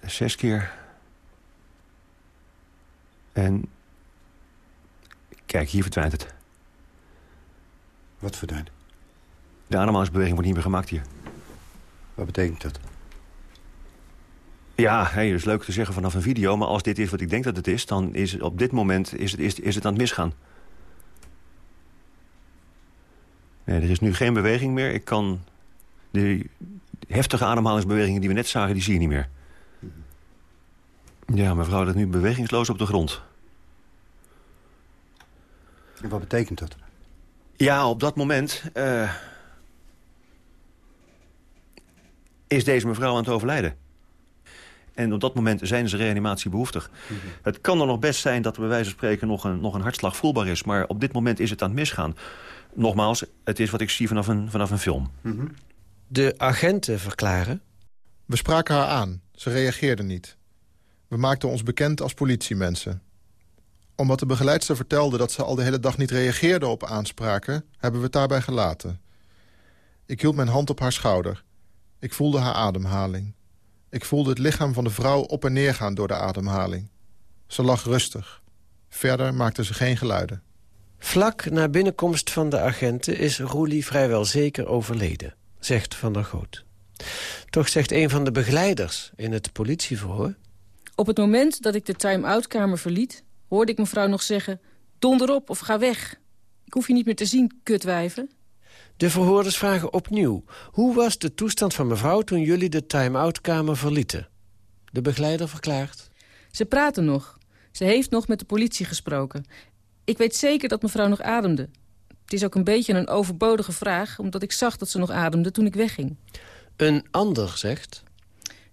zes keer. En kijk, hier verdwijnt het. Wat verdwijnt? De ademhalingsbeweging wordt niet meer gemaakt hier. Wat betekent dat? Ja, hey, dat is leuk te zeggen vanaf een video... maar als dit is wat ik denk dat het is... dan is het op dit moment is het, is, is het aan het misgaan. Nee, er is nu geen beweging meer. Ik kan... De heftige ademhalingsbewegingen die we net zagen, die zie je niet meer. Ja, mevrouw ligt nu bewegingsloos op de grond. En wat betekent dat? Ja, op dat moment... Uh, is deze mevrouw aan het overlijden. En op dat moment zijn ze reanimatie behoeftig. Mhm. Het kan er nog best zijn dat er bij wijze van spreken nog een, nog een hartslag voelbaar is. Maar op dit moment is het aan het misgaan. Nogmaals, het is wat ik zie vanaf een, vanaf een film. Mhm. De agenten verklaren... We spraken haar aan. Ze reageerde niet. We maakten ons bekend als politiemensen. Omdat de begeleidster vertelde dat ze al de hele dag niet reageerde op aanspraken... hebben we het daarbij gelaten. Ik hield mijn hand op haar schouder. Ik voelde haar ademhaling. Ik voelde het lichaam van de vrouw op en neer gaan door de ademhaling. Ze lag rustig. Verder maakte ze geen geluiden. Vlak na binnenkomst van de agenten is Roelie vrijwel zeker overleden, zegt Van der Goot. Toch zegt een van de begeleiders in het politieverhoor... Op het moment dat ik de time-out-kamer verliet... hoorde ik mevrouw nog zeggen... donder op of ga weg. Ik hoef je niet meer te zien, kutwijven. De verhoorders vragen opnieuw. Hoe was de toestand van mevrouw toen jullie de time-out-kamer verlieten? De begeleider verklaart. Ze praten nog. Ze heeft nog met de politie gesproken. Ik weet zeker dat mevrouw nog ademde. Het is ook een beetje een overbodige vraag... omdat ik zag dat ze nog ademde toen ik wegging. Een ander zegt...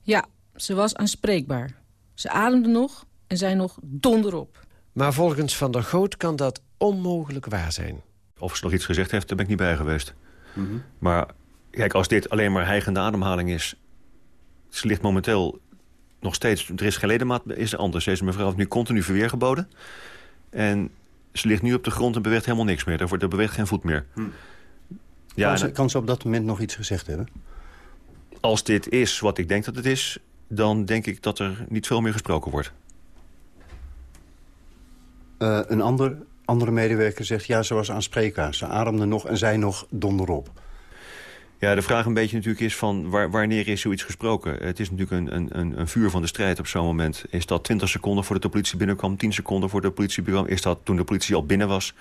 Ja, ze was aanspreekbaar. Ze ademde nog en zei nog donderop. Maar volgens Van der Goot kan dat onmogelijk waar zijn. Of ze nog iets gezegd heeft, daar ben ik niet bij geweest. Mhm. Maar kijk, als dit alleen maar hijgende ademhaling is... ze ligt momenteel nog steeds... er is geen ledemaat, is er anders. Deze mevrouw heeft nu continu verweer geboden. En ze ligt nu op de grond en beweegt helemaal niks meer. Er, beweegt geen voet meer. Hm. Ja, kan, ze, kan ze op dat moment nog iets gezegd hebben? Als dit is wat ik denk dat het is... dan denk ik dat er niet veel meer gesproken wordt. Uh, een ander andere medewerker zegt... ja, ze was aanspreekbaar. Ze ademde nog en zei nog donderop. Ja, de vraag een beetje natuurlijk is van wanneer is zoiets gesproken? Het is natuurlijk een, een, een vuur van de strijd op zo'n moment. Is dat 20 seconden voordat de politie binnenkwam? 10 seconden voor de politie binnenkwam? Is dat toen de politie al binnen was?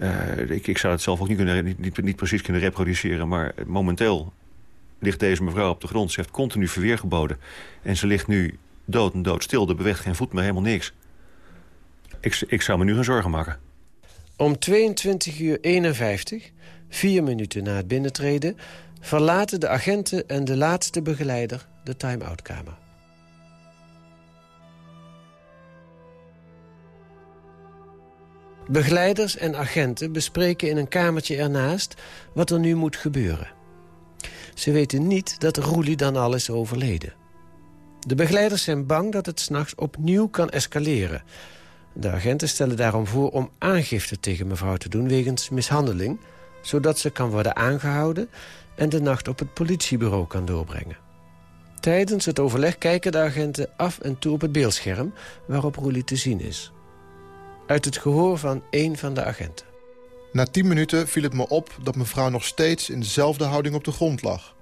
Uh, ik, zou het zelf ook niet, kunnen, niet, niet, precies kunnen reproduceren. Maar momenteel ligt deze mevrouw op de grond. Ze heeft continu verweer geboden. En ze ligt nu dood en doodstil. Er beweegt geen voet meer, helemaal niks. Ik, ik zou me nu gaan zorgen maken. Om 22 uur 51, vier minuten na het binnentreden... verlaten de agenten en de laatste begeleider de time-out-kamer. Begeleiders en agenten bespreken in een kamertje ernaast wat er nu moet gebeuren. Ze weten niet dat Roelie dan al is overleden. De begeleiders zijn bang dat het s'nachts opnieuw kan escaleren... De agenten stellen daarom voor om aangifte tegen mevrouw te doen wegens mishandeling... zodat ze kan worden aangehouden en de nacht op het politiebureau kan doorbrengen. Tijdens het overleg kijken de agenten af en toe op het beeldscherm... waarop Roelie te zien is. Uit het gehoor van één van de agenten. Na tien minuten viel het me op dat mevrouw nog steeds in dezelfde houding op de grond lag.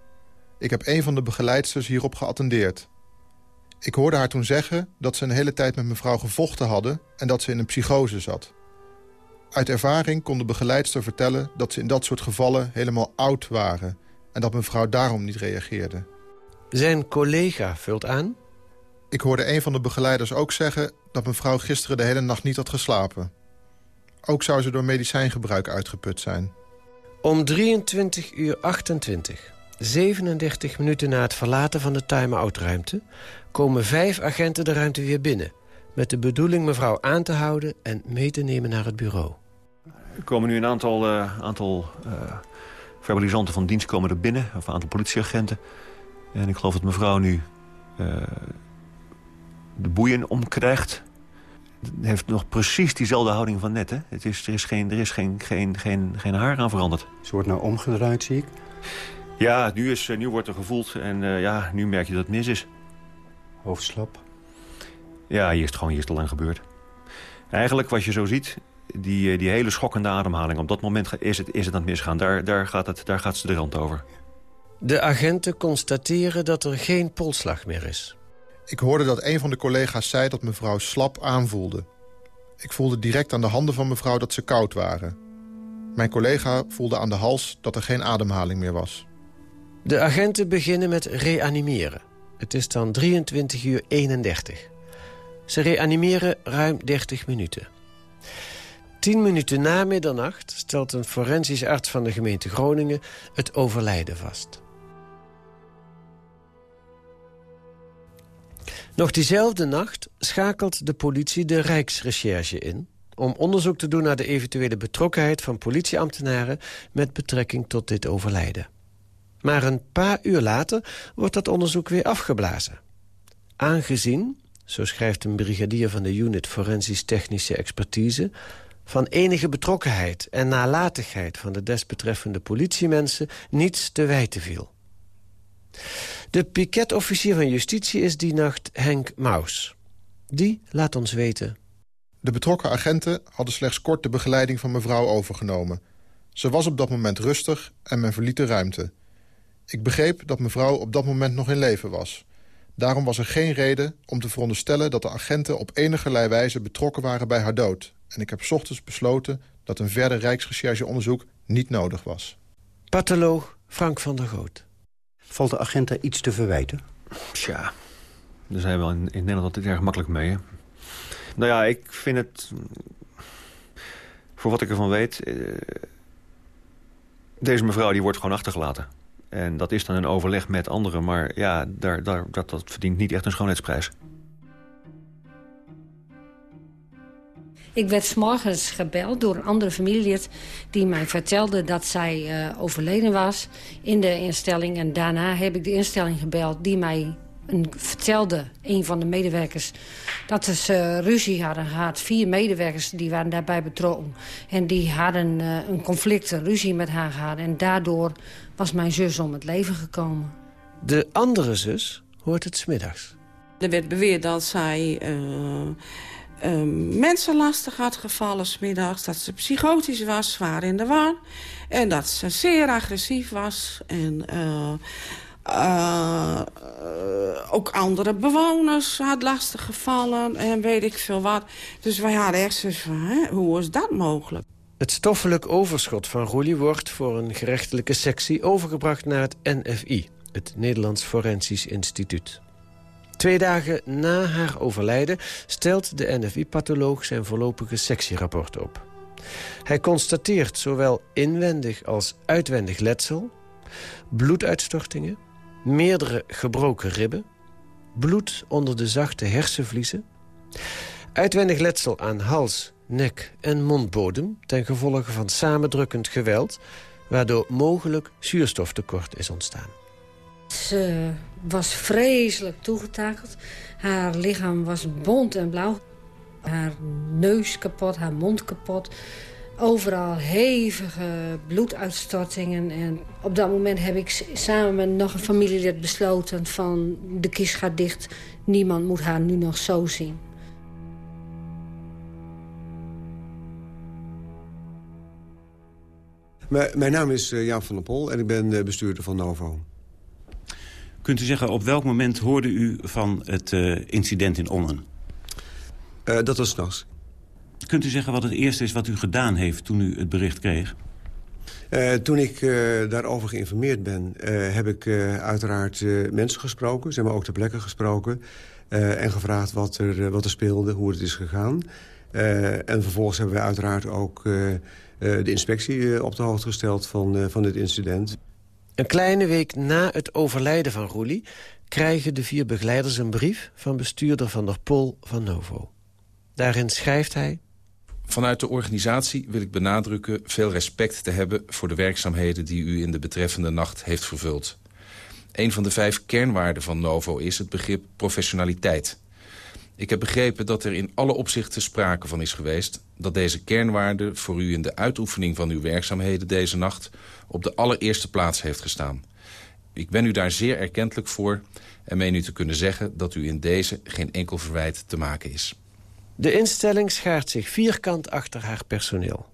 Ik heb een van de begeleidsters hierop geattendeerd. Ik hoorde haar toen zeggen dat ze een hele tijd met mevrouw gevochten hadden... en dat ze in een psychose zat. Uit ervaring kon de begeleidster vertellen dat ze in dat soort gevallen helemaal oud waren... en dat mevrouw daarom niet reageerde. Zijn collega vult aan? Ik hoorde een van de begeleiders ook zeggen dat mevrouw gisteren de hele nacht niet had geslapen. Ook zou ze door medicijngebruik uitgeput zijn. Om 23 uur 28, 37 minuten na het verlaten van de time-out-ruimte komen vijf agenten de ruimte weer binnen... met de bedoeling mevrouw aan te houden en mee te nemen naar het bureau. Er komen nu een aantal, uh, aantal uh, verbalisanten van dienst komen er binnen... of een aantal politieagenten. En ik geloof dat mevrouw nu uh, de boeien omkrijgt. heeft nog precies diezelfde houding van net. Hè? Het is, er is, geen, er is geen, geen, geen, geen haar aan veranderd. Ze wordt nou omgedraaid, zie ik. Ja, nu, is, nu wordt er gevoeld en ja, nu merk je dat het mis is. Hoofdslap. Ja, hier is het gewoon hier is het al lang gebeurd. Eigenlijk, wat je zo ziet, die, eh, die hele schokkende ademhaling... op dat moment is het, is het aan het misgaan. Daar, daar, gaat het, daar gaat ze de rand over. De agenten constateren dat er geen polsslag meer is. Ik hoorde dat een van de collega's zei dat mevrouw slap aanvoelde. Ik voelde direct aan de handen van mevrouw dat ze koud waren. Mijn collega voelde aan de hals dat er geen ademhaling meer was. De agenten beginnen met reanimeren. Het is dan 23 uur 31. Ze reanimeren ruim 30 minuten. Tien minuten na middernacht stelt een forensisch arts van de gemeente Groningen het overlijden vast. Nog diezelfde nacht schakelt de politie de Rijksrecherche in... om onderzoek te doen naar de eventuele betrokkenheid van politieambtenaren... met betrekking tot dit overlijden. Maar een paar uur later wordt dat onderzoek weer afgeblazen. Aangezien, zo schrijft een brigadier van de unit Forensisch Technische Expertise... van enige betrokkenheid en nalatigheid van de desbetreffende politiemensen niets te wijten viel. De piketofficier van justitie is die nacht Henk Maus. Die laat ons weten. De betrokken agenten hadden slechts kort de begeleiding van mevrouw overgenomen. Ze was op dat moment rustig en men verliet de ruimte. Ik begreep dat mevrouw op dat moment nog in leven was. Daarom was er geen reden om te veronderstellen dat de agenten op enige wijze betrokken waren bij haar dood. En ik heb ochtends besloten dat een verder rijksrechercheonderzoek niet nodig was. Patholoog Frank van der Goot. Valt de agenten iets te verwijten? Tja, daar zijn we in, in Nederland altijd erg makkelijk mee. Hè? Nou ja, ik vind het... Voor wat ik ervan weet... Eh, deze mevrouw die wordt gewoon achtergelaten. En dat is dan een overleg met anderen. Maar ja, daar, daar, dat, dat verdient niet echt een schoonheidsprijs. Ik werd morgens gebeld door een andere familielid... die mij vertelde dat zij uh, overleden was in de instelling. En daarna heb ik de instelling gebeld die mij een, vertelde, een van de medewerkers... dat ze ruzie hadden gehad. Vier medewerkers die waren daarbij betrokken. En die hadden uh, een conflict, een ruzie met haar gehad. En daardoor was mijn zus om het leven gekomen. De andere zus hoort het smiddags. Er werd beweerd dat zij... Uh uh, mensen lastig had gevallen smiddags. Dat ze psychotisch was, zwaar in de war. En dat ze zeer agressief was. En uh, uh, ook andere bewoners had lastig gevallen. En weet ik veel wat. Dus wij hadden echt zoiets van, hè, hoe is dat mogelijk? Het stoffelijk overschot van Roelie wordt voor een gerechtelijke sectie overgebracht naar het NFI, het Nederlands Forensisch Instituut. Twee dagen na haar overlijden stelt de NFI-patholoog zijn voorlopige sectierapport op. Hij constateert zowel inwendig als uitwendig letsel, bloeduitstortingen, meerdere gebroken ribben, bloed onder de zachte hersenvliezen, uitwendig letsel aan hals, nek en mondbodem ten gevolge van samendrukkend geweld, waardoor mogelijk zuurstoftekort is ontstaan. Ze was vreselijk toegetakeld. Haar lichaam was bont en blauw. Haar neus kapot, haar mond kapot. Overal hevige bloeduitstortingen. En op dat moment heb ik samen met nog een familielid besloten... van de kist gaat dicht, niemand moet haar nu nog zo zien. Mijn naam is eh, Jan van der Pol en ik ben eh, bestuurder van Novo. Kunt u zeggen, op welk moment hoorde u van het uh, incident in Ommen? Uh, dat was s'nachts. Kunt u zeggen wat het eerste is wat u gedaan heeft toen u het bericht kreeg? Uh, toen ik daarover geïnformeerd ben, heb ik uiteraard mensen gesproken. Ze hebben ook ter plekke gesproken. en gevraagd wat er, wat er speelde, hoe het is gegaan. en vervolgens hebben we uiteraard ook de inspectie op de hoogte gesteld van, van dit incident. Een kleine week na het overlijden van Roelie... krijgen de vier begeleiders een brief van bestuurder Van der Pol van Novo. Daarin schrijft hij... Vanuit de organisatie wil ik benadrukken veel respect te hebben... voor de werkzaamheden die u in de betreffende nacht heeft vervuld. Een van de vijf kernwaarden van Novo is het begrip professionaliteit. Ik heb begrepen dat er in alle opzichten sprake van is geweest... dat deze kernwaarde voor u in de uitoefening van uw werkzaamheden deze nacht... op de allereerste plaats heeft gestaan. Ik ben u daar zeer erkentelijk voor en meen u te kunnen zeggen... dat u in deze geen enkel verwijt te maken is. De instelling schaart zich vierkant achter haar personeel.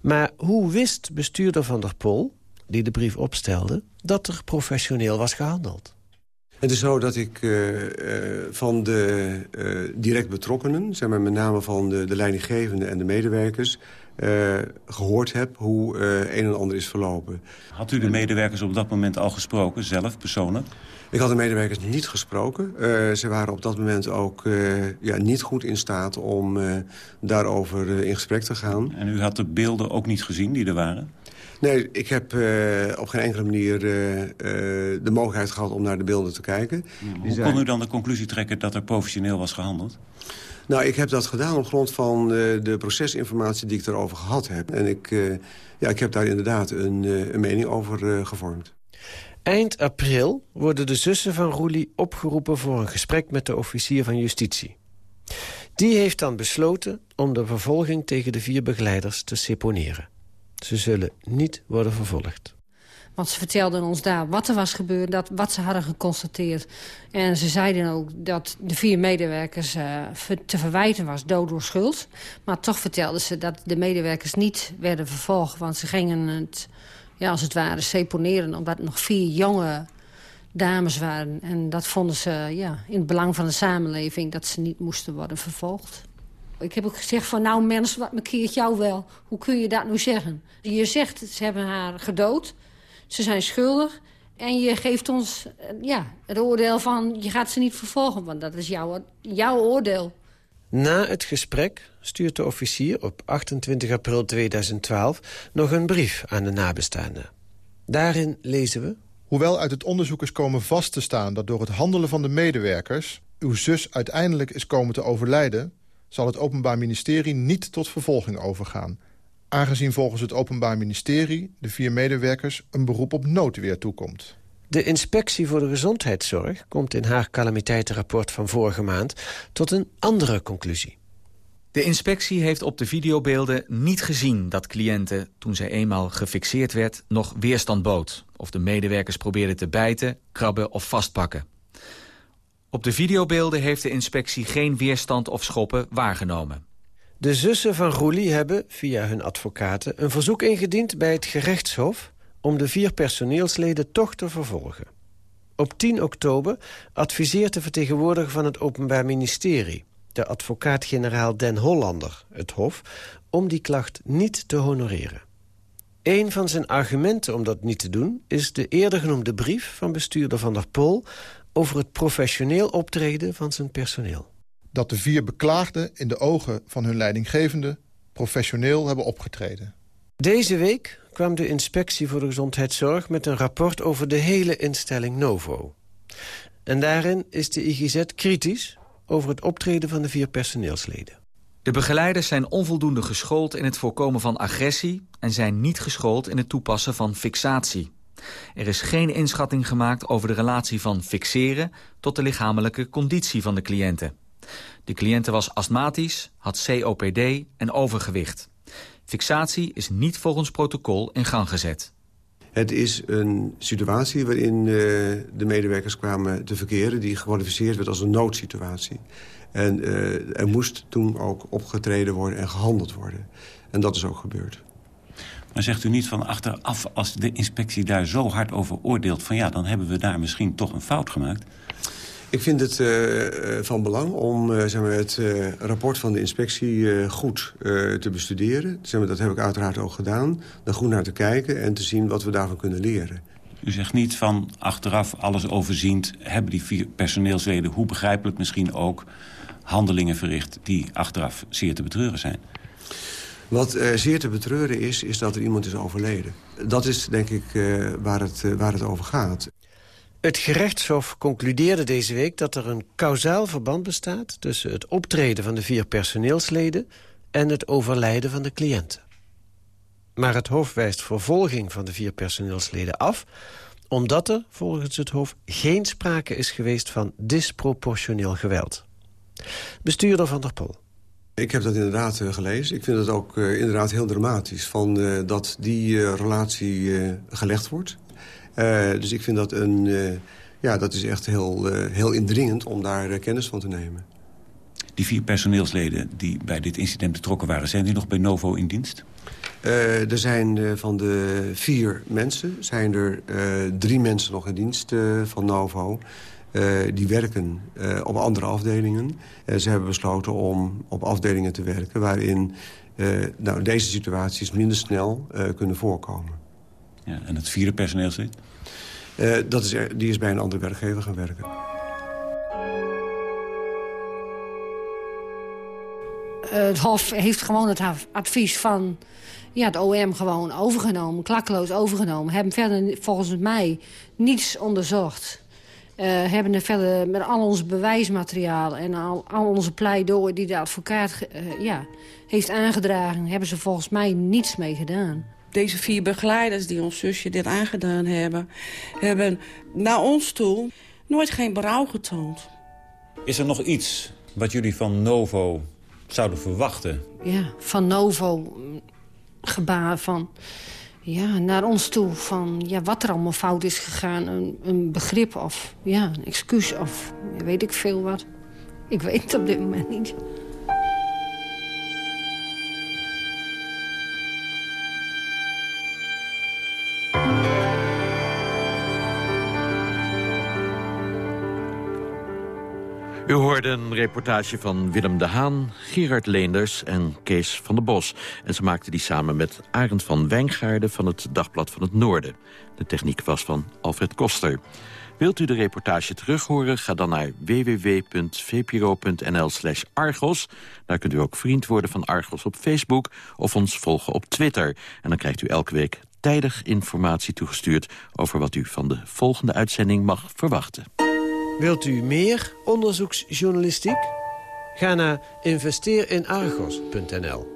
Maar hoe wist bestuurder Van der Pol, die de brief opstelde... dat er professioneel was gehandeld? Het is zo dat ik uh, uh, van de uh, direct betrokkenen... Zeg maar met name van de, de leidinggevende en de medewerkers... gehoord heb hoe een en ander is verlopen. Had u de medewerkers op dat moment al gesproken, zelf, persoonlijk? Ik had de medewerkers niet gesproken. ze waren op dat moment ook ja, niet goed in staat om daarover in gesprek te gaan. En u had de beelden ook niet gezien die er waren? Nee, ik heb uh, op geen enkele manier uh, uh, de mogelijkheid gehad om naar de beelden te kijken. Ja, hoe zijn... kon u dan de conclusie trekken dat er professioneel was gehandeld? Nou, ik heb dat gedaan op grond van de procesinformatie die ik erover gehad heb. En ik, ja, ik heb daar inderdaad een, een mening over gevormd. Eind april worden de zussen van Roelie opgeroepen voor een gesprek met de officier van justitie. Die heeft dan besloten om de vervolging tegen de vier begeleiders te seponeren. Ze zullen niet worden vervolgd. Want ze vertelden ons daar wat er was gebeurd, dat, wat ze hadden geconstateerd. En ze zeiden ook dat de vier medewerkers uh, te verwijten was dood door schuld. Maar toch vertelden ze dat de medewerkers niet werden vervolgd. Want ze gingen het, ja, als het ware, seponeren. Omdat nog vier jonge dames waren. En dat vonden ze ja, in het belang van de samenleving... dat ze niet moesten worden vervolgd. Ik heb ook gezegd van, nou mens, wat markeert jou wel? Hoe kun je dat nu zeggen? Je zegt, ze hebben haar gedood. Ze zijn schuldig. En je geeft ons eh, ja, het oordeel van, je gaat ze niet vervolgen. Want dat is jouw, jouw oordeel. Na het gesprek stuurt de officier op 28 april 2012 nog een brief aan de nabestaanden. Daarin lezen we... Hoewel uit het onderzoek is komen vast te staan dat door het handelen van de medewerkers... uw zus uiteindelijk is komen te overlijden zal het Openbaar Ministerie niet tot vervolging overgaan. Aangezien volgens het Openbaar Ministerie de vier medewerkers een beroep op noodweer toekomt. De Inspectie voor de Gezondheidszorg komt in haar calamiteitenrapport van vorige maand tot een andere conclusie. De inspectie heeft op de videobeelden niet gezien dat cliënten, toen zij eenmaal gefixeerd werd, nog weerstand bood. Of de medewerkers probeerden te bijten, krabben of vastpakken. Op de videobeelden heeft de inspectie geen weerstand of schoppen waargenomen. De zussen van Roelie hebben, via hun advocaten... een verzoek ingediend bij het gerechtshof... om de vier personeelsleden toch te vervolgen. Op 10 oktober adviseert de vertegenwoordiger van het Openbaar Ministerie... de advocaat-generaal Den Hollander, het Hof... om die klacht niet te honoreren. Een van zijn argumenten om dat niet te doen... is de eerder genoemde brief van bestuurder Van der Pol over het professioneel optreden van zijn personeel. Dat de vier beklaagden in de ogen van hun leidinggevende professioneel hebben opgetreden. Deze week kwam de Inspectie voor de Gezondheidszorg met een rapport over de hele instelling Novo. En daarin is de IGZ kritisch over het optreden van de vier personeelsleden. De begeleiders zijn onvoldoende geschoold in het voorkomen van agressie... en zijn niet geschoold in het toepassen van fixatie. Er is geen inschatting gemaakt over de relatie van fixeren... tot de lichamelijke conditie van de cliënten. De cliënte was astmatisch, had COPD en overgewicht. Fixatie is niet volgens protocol in gang gezet. Het is een situatie waarin uh, de medewerkers kwamen te verkeren... die gekwalificeerd werd als een noodsituatie. En uh, er moest toen ook opgetreden worden en gehandeld worden. En dat is ook gebeurd. Maar zegt u niet van achteraf, als de inspectie daar zo hard over oordeelt... van ja, dan hebben we daar misschien toch een fout gemaakt? Ik vind het uh, van belang om uh, zeg maar, het uh, rapport van de inspectie goed te bestuderen. Zeg maar, dat heb ik uiteraard ook gedaan. Daar goed naar te kijken en te zien wat we daarvan kunnen leren. U zegt niet van achteraf alles overziend... hebben die vier personeelsleden, hoe begrijpelijk misschien ook... handelingen verricht die achteraf zeer te betreuren zijn. Wat uh, zeer te betreuren is, is dat er iemand is overleden. Dat is denk ik uh, waar, het, uh, waar het over gaat. Het gerechtshof concludeerde deze week dat er een kausaal verband bestaat... tussen het optreden van de vier personeelsleden... en het overlijden van de cliënten. Maar het hof wijst vervolging van de vier personeelsleden af... omdat er, volgens het hof, geen sprake is geweest van disproportioneel geweld. Bestuurder Van der Pol. Ik heb dat inderdaad uh, gelezen. Ik vind het ook uh, inderdaad heel dramatisch van, uh, dat die relatie gelegd wordt. dus ik vind dat een... ja, dat is echt heel, heel indringend om daar kennis van te nemen. Die vier personeelsleden die bij dit incident betrokken waren... zijn die nog bij Novo in dienst? Uh, er zijn uh, van de vier mensen... zijn er uh, drie mensen nog in dienst van Novo. Die werken op andere afdelingen. ze hebben besloten om op afdelingen te werken... waarin nou, deze situaties minder snel kunnen voorkomen. Ja, en het vierde personeelslid? dat is die is bij een andere werkgever gaan werken. het Hof heeft gewoon het advies van ja, het OM gewoon overgenomen. Klakkeloos overgenomen. Hebben verder volgens mij niets onderzocht. Uh, hebben er verder met al ons bewijsmateriaal en al, al onze pleidooien die de advocaat uh, ja, heeft aangedragen... hebben ze volgens mij niets mee gedaan. Deze vier begeleiders die ons zusje dit aangedaan hebben... hebben naar ons toe nooit geen berouw getoond. Is er nog iets wat jullie van Novo zouden verwachten? Ja, van Novo gebaar van... Ja, naar ons toe van ja, wat er allemaal fout is gegaan. Een, een begrip of ja, een excuus of weet ik veel wat. Ik weet het op dit moment niet. U hoorde een reportage van Willem de Haan, Gerard Leenders en Kees van der Bos. En ze maakten die samen met Arend van Wijngaarden van het Dagblad van het Noorden. De techniek was van Alfred Koster. Wilt u de reportage terughoren? Ga dan naar www.vpro.nl slash Argos. Daar kunt u ook vriend worden van Argos op Facebook of ons volgen op Twitter. En dan krijgt u elke week tijdig informatie toegestuurd... over wat u van de volgende uitzending mag verwachten. Wilt u meer onderzoeksjournalistiek? Ga naar investeerinargos.nl.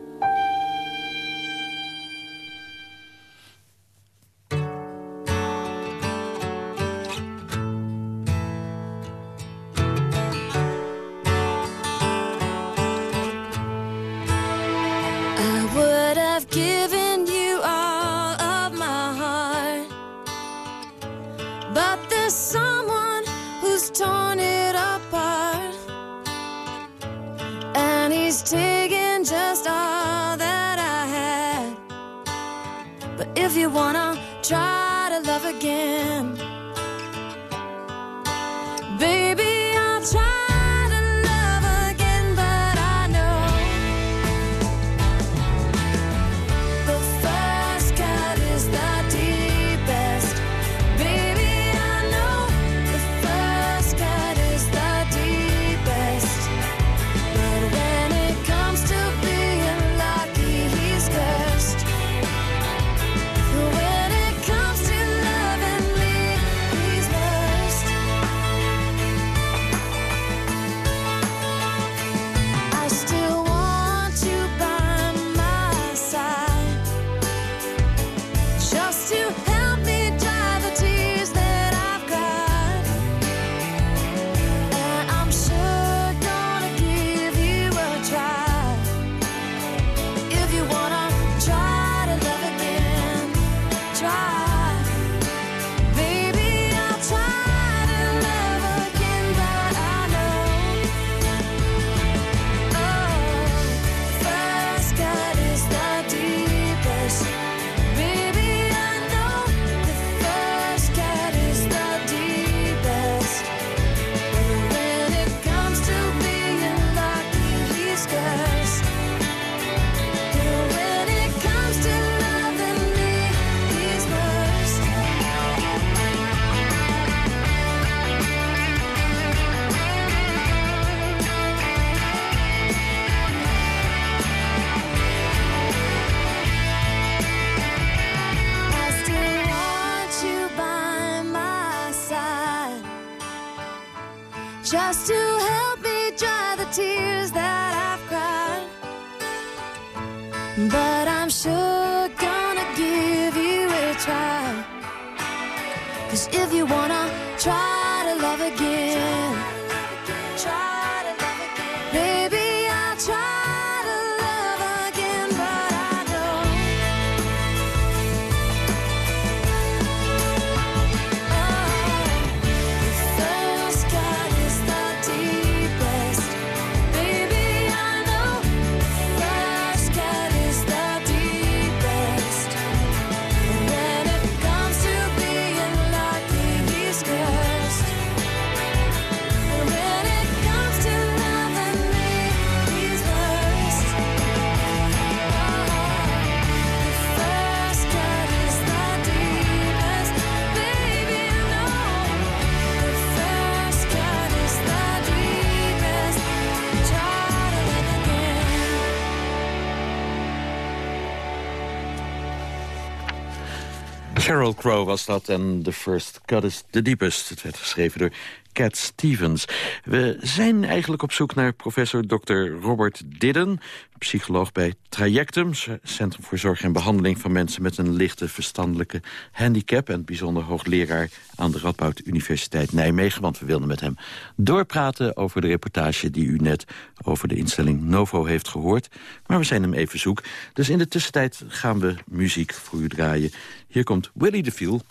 Sheryl Crow was dat en The First Cut is the Deepest. Het werd geschreven door Cat Stevens. We zijn eigenlijk op zoek naar professor Dr. Robert Didden... psycholoog bij Trajectum, Centrum voor Zorg en Behandeling... van mensen met een lichte verstandelijke handicap... en bijzonder hoogleraar aan de Radboud Universiteit Nijmegen... want we wilden met hem doorpraten over de reportage... die u net over de instelling Novo heeft gehoord. Maar we zijn hem even zoek. Dus in de tussentijd gaan we muziek voor u draaien. Hier komt Willy de Viel.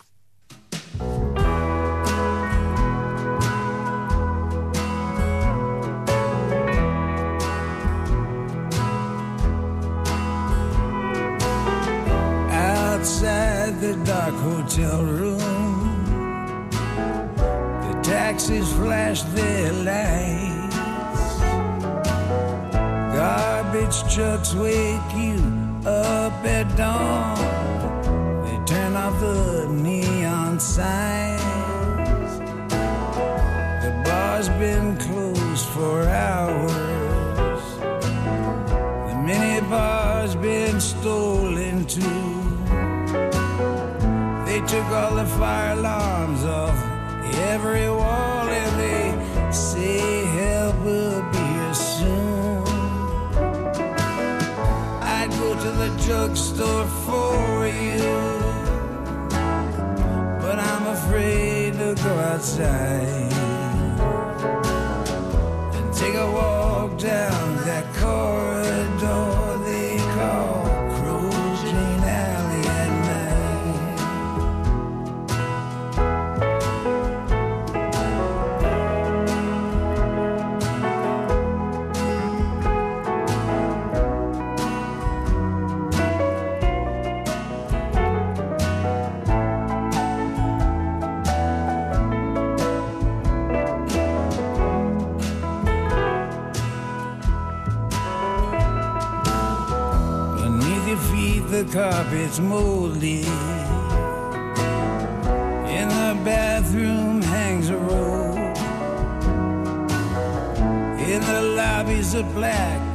Dark hotel room. The taxis flash their lights. Garbage trucks wake you up at dawn. They turn off the neon signs. The bar's been closed for hours. The minibar's been stolen too. Took all the fire alarms off every wall and they say help will be here soon. I'd go to the drugstore for you, but I'm afraid to go outside and take a walk down carpet's moldy. In the bathroom hangs a robe. In the lobby's a black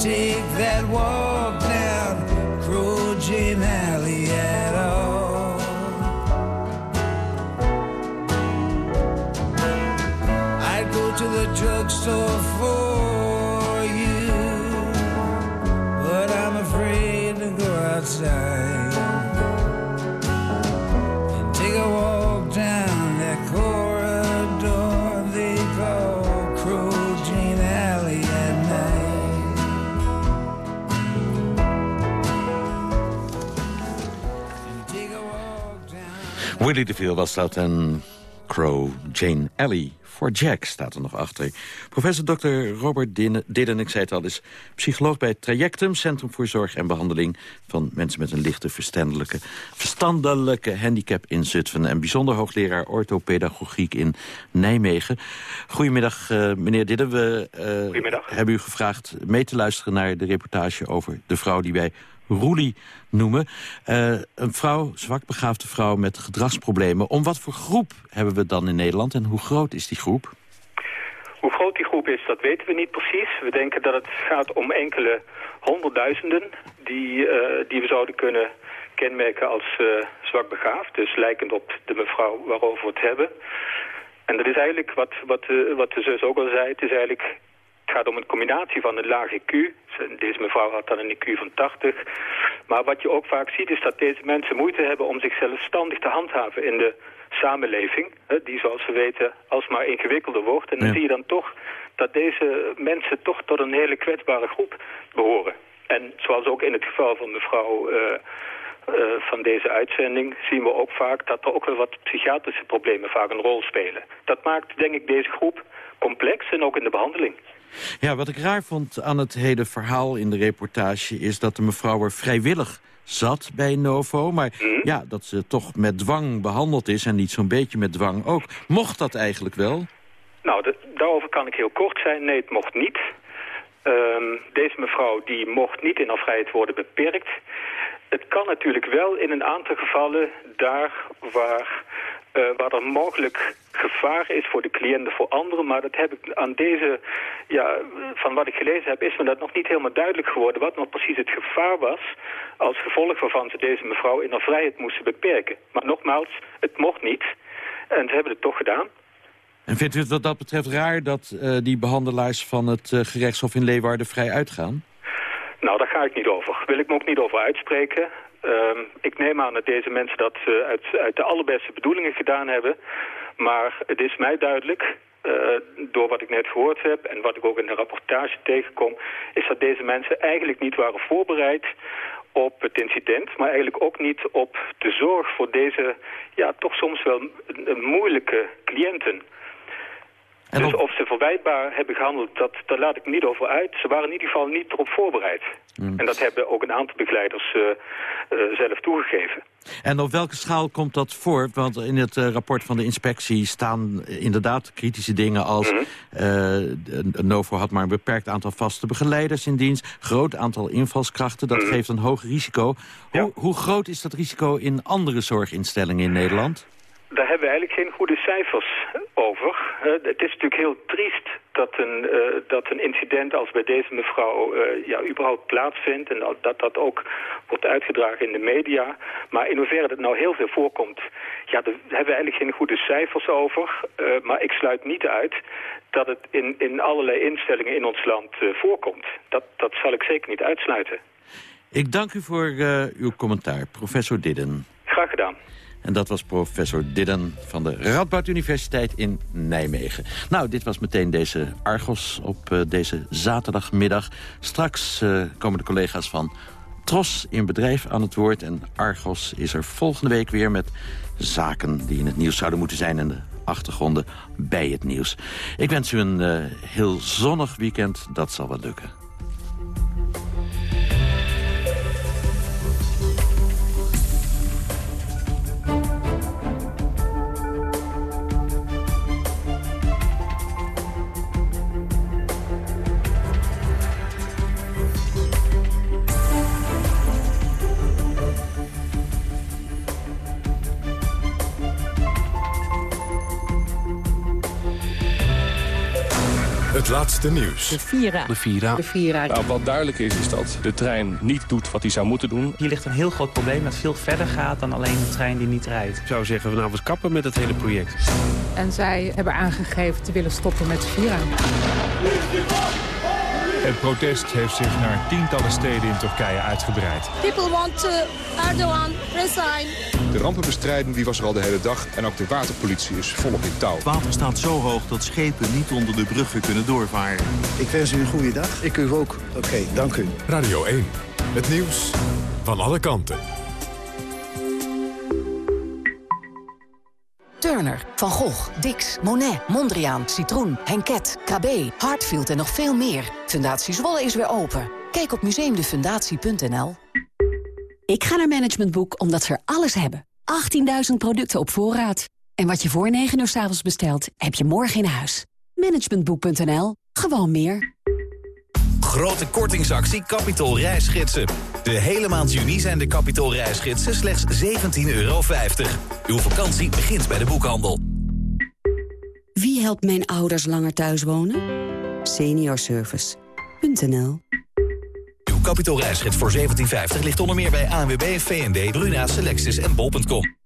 take that walk Willy de Veel was dat en Crow Jane Alley. Voor Jack staat er nog achter. Professor Dr. Robert Didden, ik zei het al, is psycholoog bij Trajectum... Centrum voor Zorg en Behandeling van mensen met een lichte verstandelijke, verstandelijke handicap in Zutphen... en bijzonder hoogleraar orthopedagogiek in Nijmegen. Goedemiddag, eh, meneer Didden. We eh, hebben u gevraagd mee te luisteren naar de reportage over de vrouw die wij Roelie noemen. Eh, een vrouw, zwakbegaafde vrouw met gedragsproblemen. Om wat voor groep hebben we dan in Nederland en hoe groot is die groep? Hoe groot die groep is, dat weten we niet precies. We denken dat het gaat om enkele honderdduizenden die, eh, die we zouden kunnen kenmerken als uh, zwakbegaafd. Dus lijkend op de mevrouw waarover we het hebben. En dat is eigenlijk wat, wat, wat de zus ook al zei. Het is eigenlijk het gaat om een combinatie van een laag IQ. Deze mevrouw had dan een IQ van 80. Maar wat je ook vaak ziet is dat deze mensen moeite hebben om zich zelfstandig te handhaven in de samenleving. Die zoals we weten alsmaar ingewikkelder wordt. En dan Ja. zie je dan toch dat deze mensen toch tot een hele kwetsbare groep behoren. En zoals ook in het geval van mevrouw eh, van deze uitzending zien we ook vaak dat er ook wel wat psychiatrische problemen vaak een rol spelen. Dat maakt denk ik deze groep complex en ook in de behandeling. Ja, wat ik raar vond aan het hele verhaal in de reportage... is dat de mevrouw er vrijwillig zat bij Novo. Maar ja, dat ze toch met dwang behandeld is... en niet zo'n beetje met dwang ook. Mocht dat eigenlijk wel? Nou, de- daarover kan ik heel kort zijn. Nee, het mocht niet. Ehm, deze mevrouw die mocht niet in haar vrijheid worden beperkt. Het kan natuurlijk wel in een aantal gevallen daar waar, uh, waar er mogelijk gevaar is voor de cliënten, voor anderen. Maar dat heb ik aan deze, ja, van wat ik gelezen heb, is me dat nog niet helemaal duidelijk geworden. Wat nog precies het gevaar was als gevolg waarvan ze deze mevrouw in haar vrijheid moesten beperken. Maar nogmaals, het mocht niet. En ze hebben het toch gedaan. En vindt u het wat dat betreft raar dat uh, die behandelaars van het uh, gerechtshof in Leeuwarden vrij uitgaan? Nou, daar ga ik niet over. Wil ik me ook niet over uitspreken. Uh, ik neem aan dat deze mensen dat uh, uit, uit de allerbeste bedoelingen gedaan hebben. Maar het is mij duidelijk, uh, door wat ik net gehoord heb... en wat ik ook in de rapportage tegenkom... is dat deze mensen eigenlijk niet waren voorbereid op het incident... maar eigenlijk ook niet op de zorg voor deze... ja, toch soms wel moeilijke cliënten... En dus of ze verwijtbaar hebben gehandeld, dat, daar laat ik niet over uit. Ze waren in ieder geval niet erop voorbereid. Mm. En dat hebben ook een aantal begeleiders uh, uh, zelf toegegeven. En op welke schaal komt dat voor? Want in het uh, rapport van de inspectie staan inderdaad kritische dingen als... Mm -hmm. Novo had maar een beperkt aantal vaste begeleiders in dienst... groot aantal invalskrachten, dat mm -hmm. geeft een hoog risico. Ja. Hoe, hoe groot is dat risico in andere zorginstellingen in Nederland? Hebben we eigenlijk geen goede cijfers over. Uh, het is natuurlijk heel triest dat een, uh, dat een incident als bij deze mevrouw uh, ja, überhaupt plaatsvindt... en dat dat ook wordt uitgedragen in de media. Maar in hoeverre dat nou heel veel voorkomt... ja, daar hebben we eigenlijk geen goede cijfers over. maar ik sluit niet uit dat het in, in allerlei instellingen in ons land voorkomt. Dat, dat zal ik zeker niet uitsluiten. Ik dank u voor uw commentaar, professor Didden. Graag gedaan. En dat was professor Didden van de Radboud Universiteit in Nijmegen. Nou, dit was meteen deze Argos op uh, deze zaterdagmiddag. Straks uh, komen de collega's van Tros in bedrijf aan het woord. En Argos is er volgende week weer met zaken die in het nieuws zouden moeten zijn... en de achtergronden bij het nieuws. Ik wens u een uh, heel zonnig weekend. Dat zal wel lukken. Laatste nieuws. De Vira. De Vira. De Vira. Nou, wat duidelijk is, is dat de trein niet doet wat hij zou moeten doen. Hier ligt een heel groot probleem dat veel verder gaat dan alleen een trein die niet rijdt. Ik zou zeggen, vanavond kappen met het hele project. En zij hebben aangegeven te willen stoppen met de Vira. Het protest heeft zich naar tientallen steden in Turkije uitgebreid. People want to Erdogan resign. De rampenbestrijding die was er al de hele dag en ook de waterpolitie is volop in touw. Het water staat zo hoog dat schepen niet onder de bruggen kunnen doorvaren. Ik wens u een goede dag. Ik u ook. Oké, okay, dank u. Radio 1. Het nieuws van alle kanten. Turner, Van Gogh, Dix, Monet, Mondriaan, Citroen, Henket, KB, Hartfield en nog veel meer. Fundatie Zwolle is weer open. Kijk op museumdefundatie.nl. Ik ga naar Management Boek omdat ze er alles hebben. 18.000 producten op voorraad. En wat je voor 9 uur s avonds bestelt, heb je morgen in huis. Managementboek.nl. Gewoon meer. Grote kortingsactie Capitol reisgidsen. De hele maand juni zijn de Capitol reisgidsen slechts 17,50 euro. Uw vakantie begint bij de boekhandel. Wie helpt mijn ouders langer thuis wonen? Seniorservice.nl Uw voor 17,50 ligt onder meer bij ANWB, VND, Bruna, Selectis en Bol.com.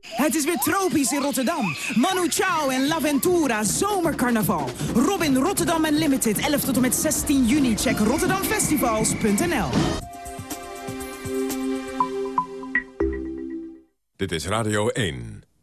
Het is weer tropisch in Rotterdam. Manu Chao en L'Aventura Zomercarnaval. Robin Rotterdam Unlimited 11 tot en met 16 juni. Check rotterdamfestivals.nl Dit is Radio 1.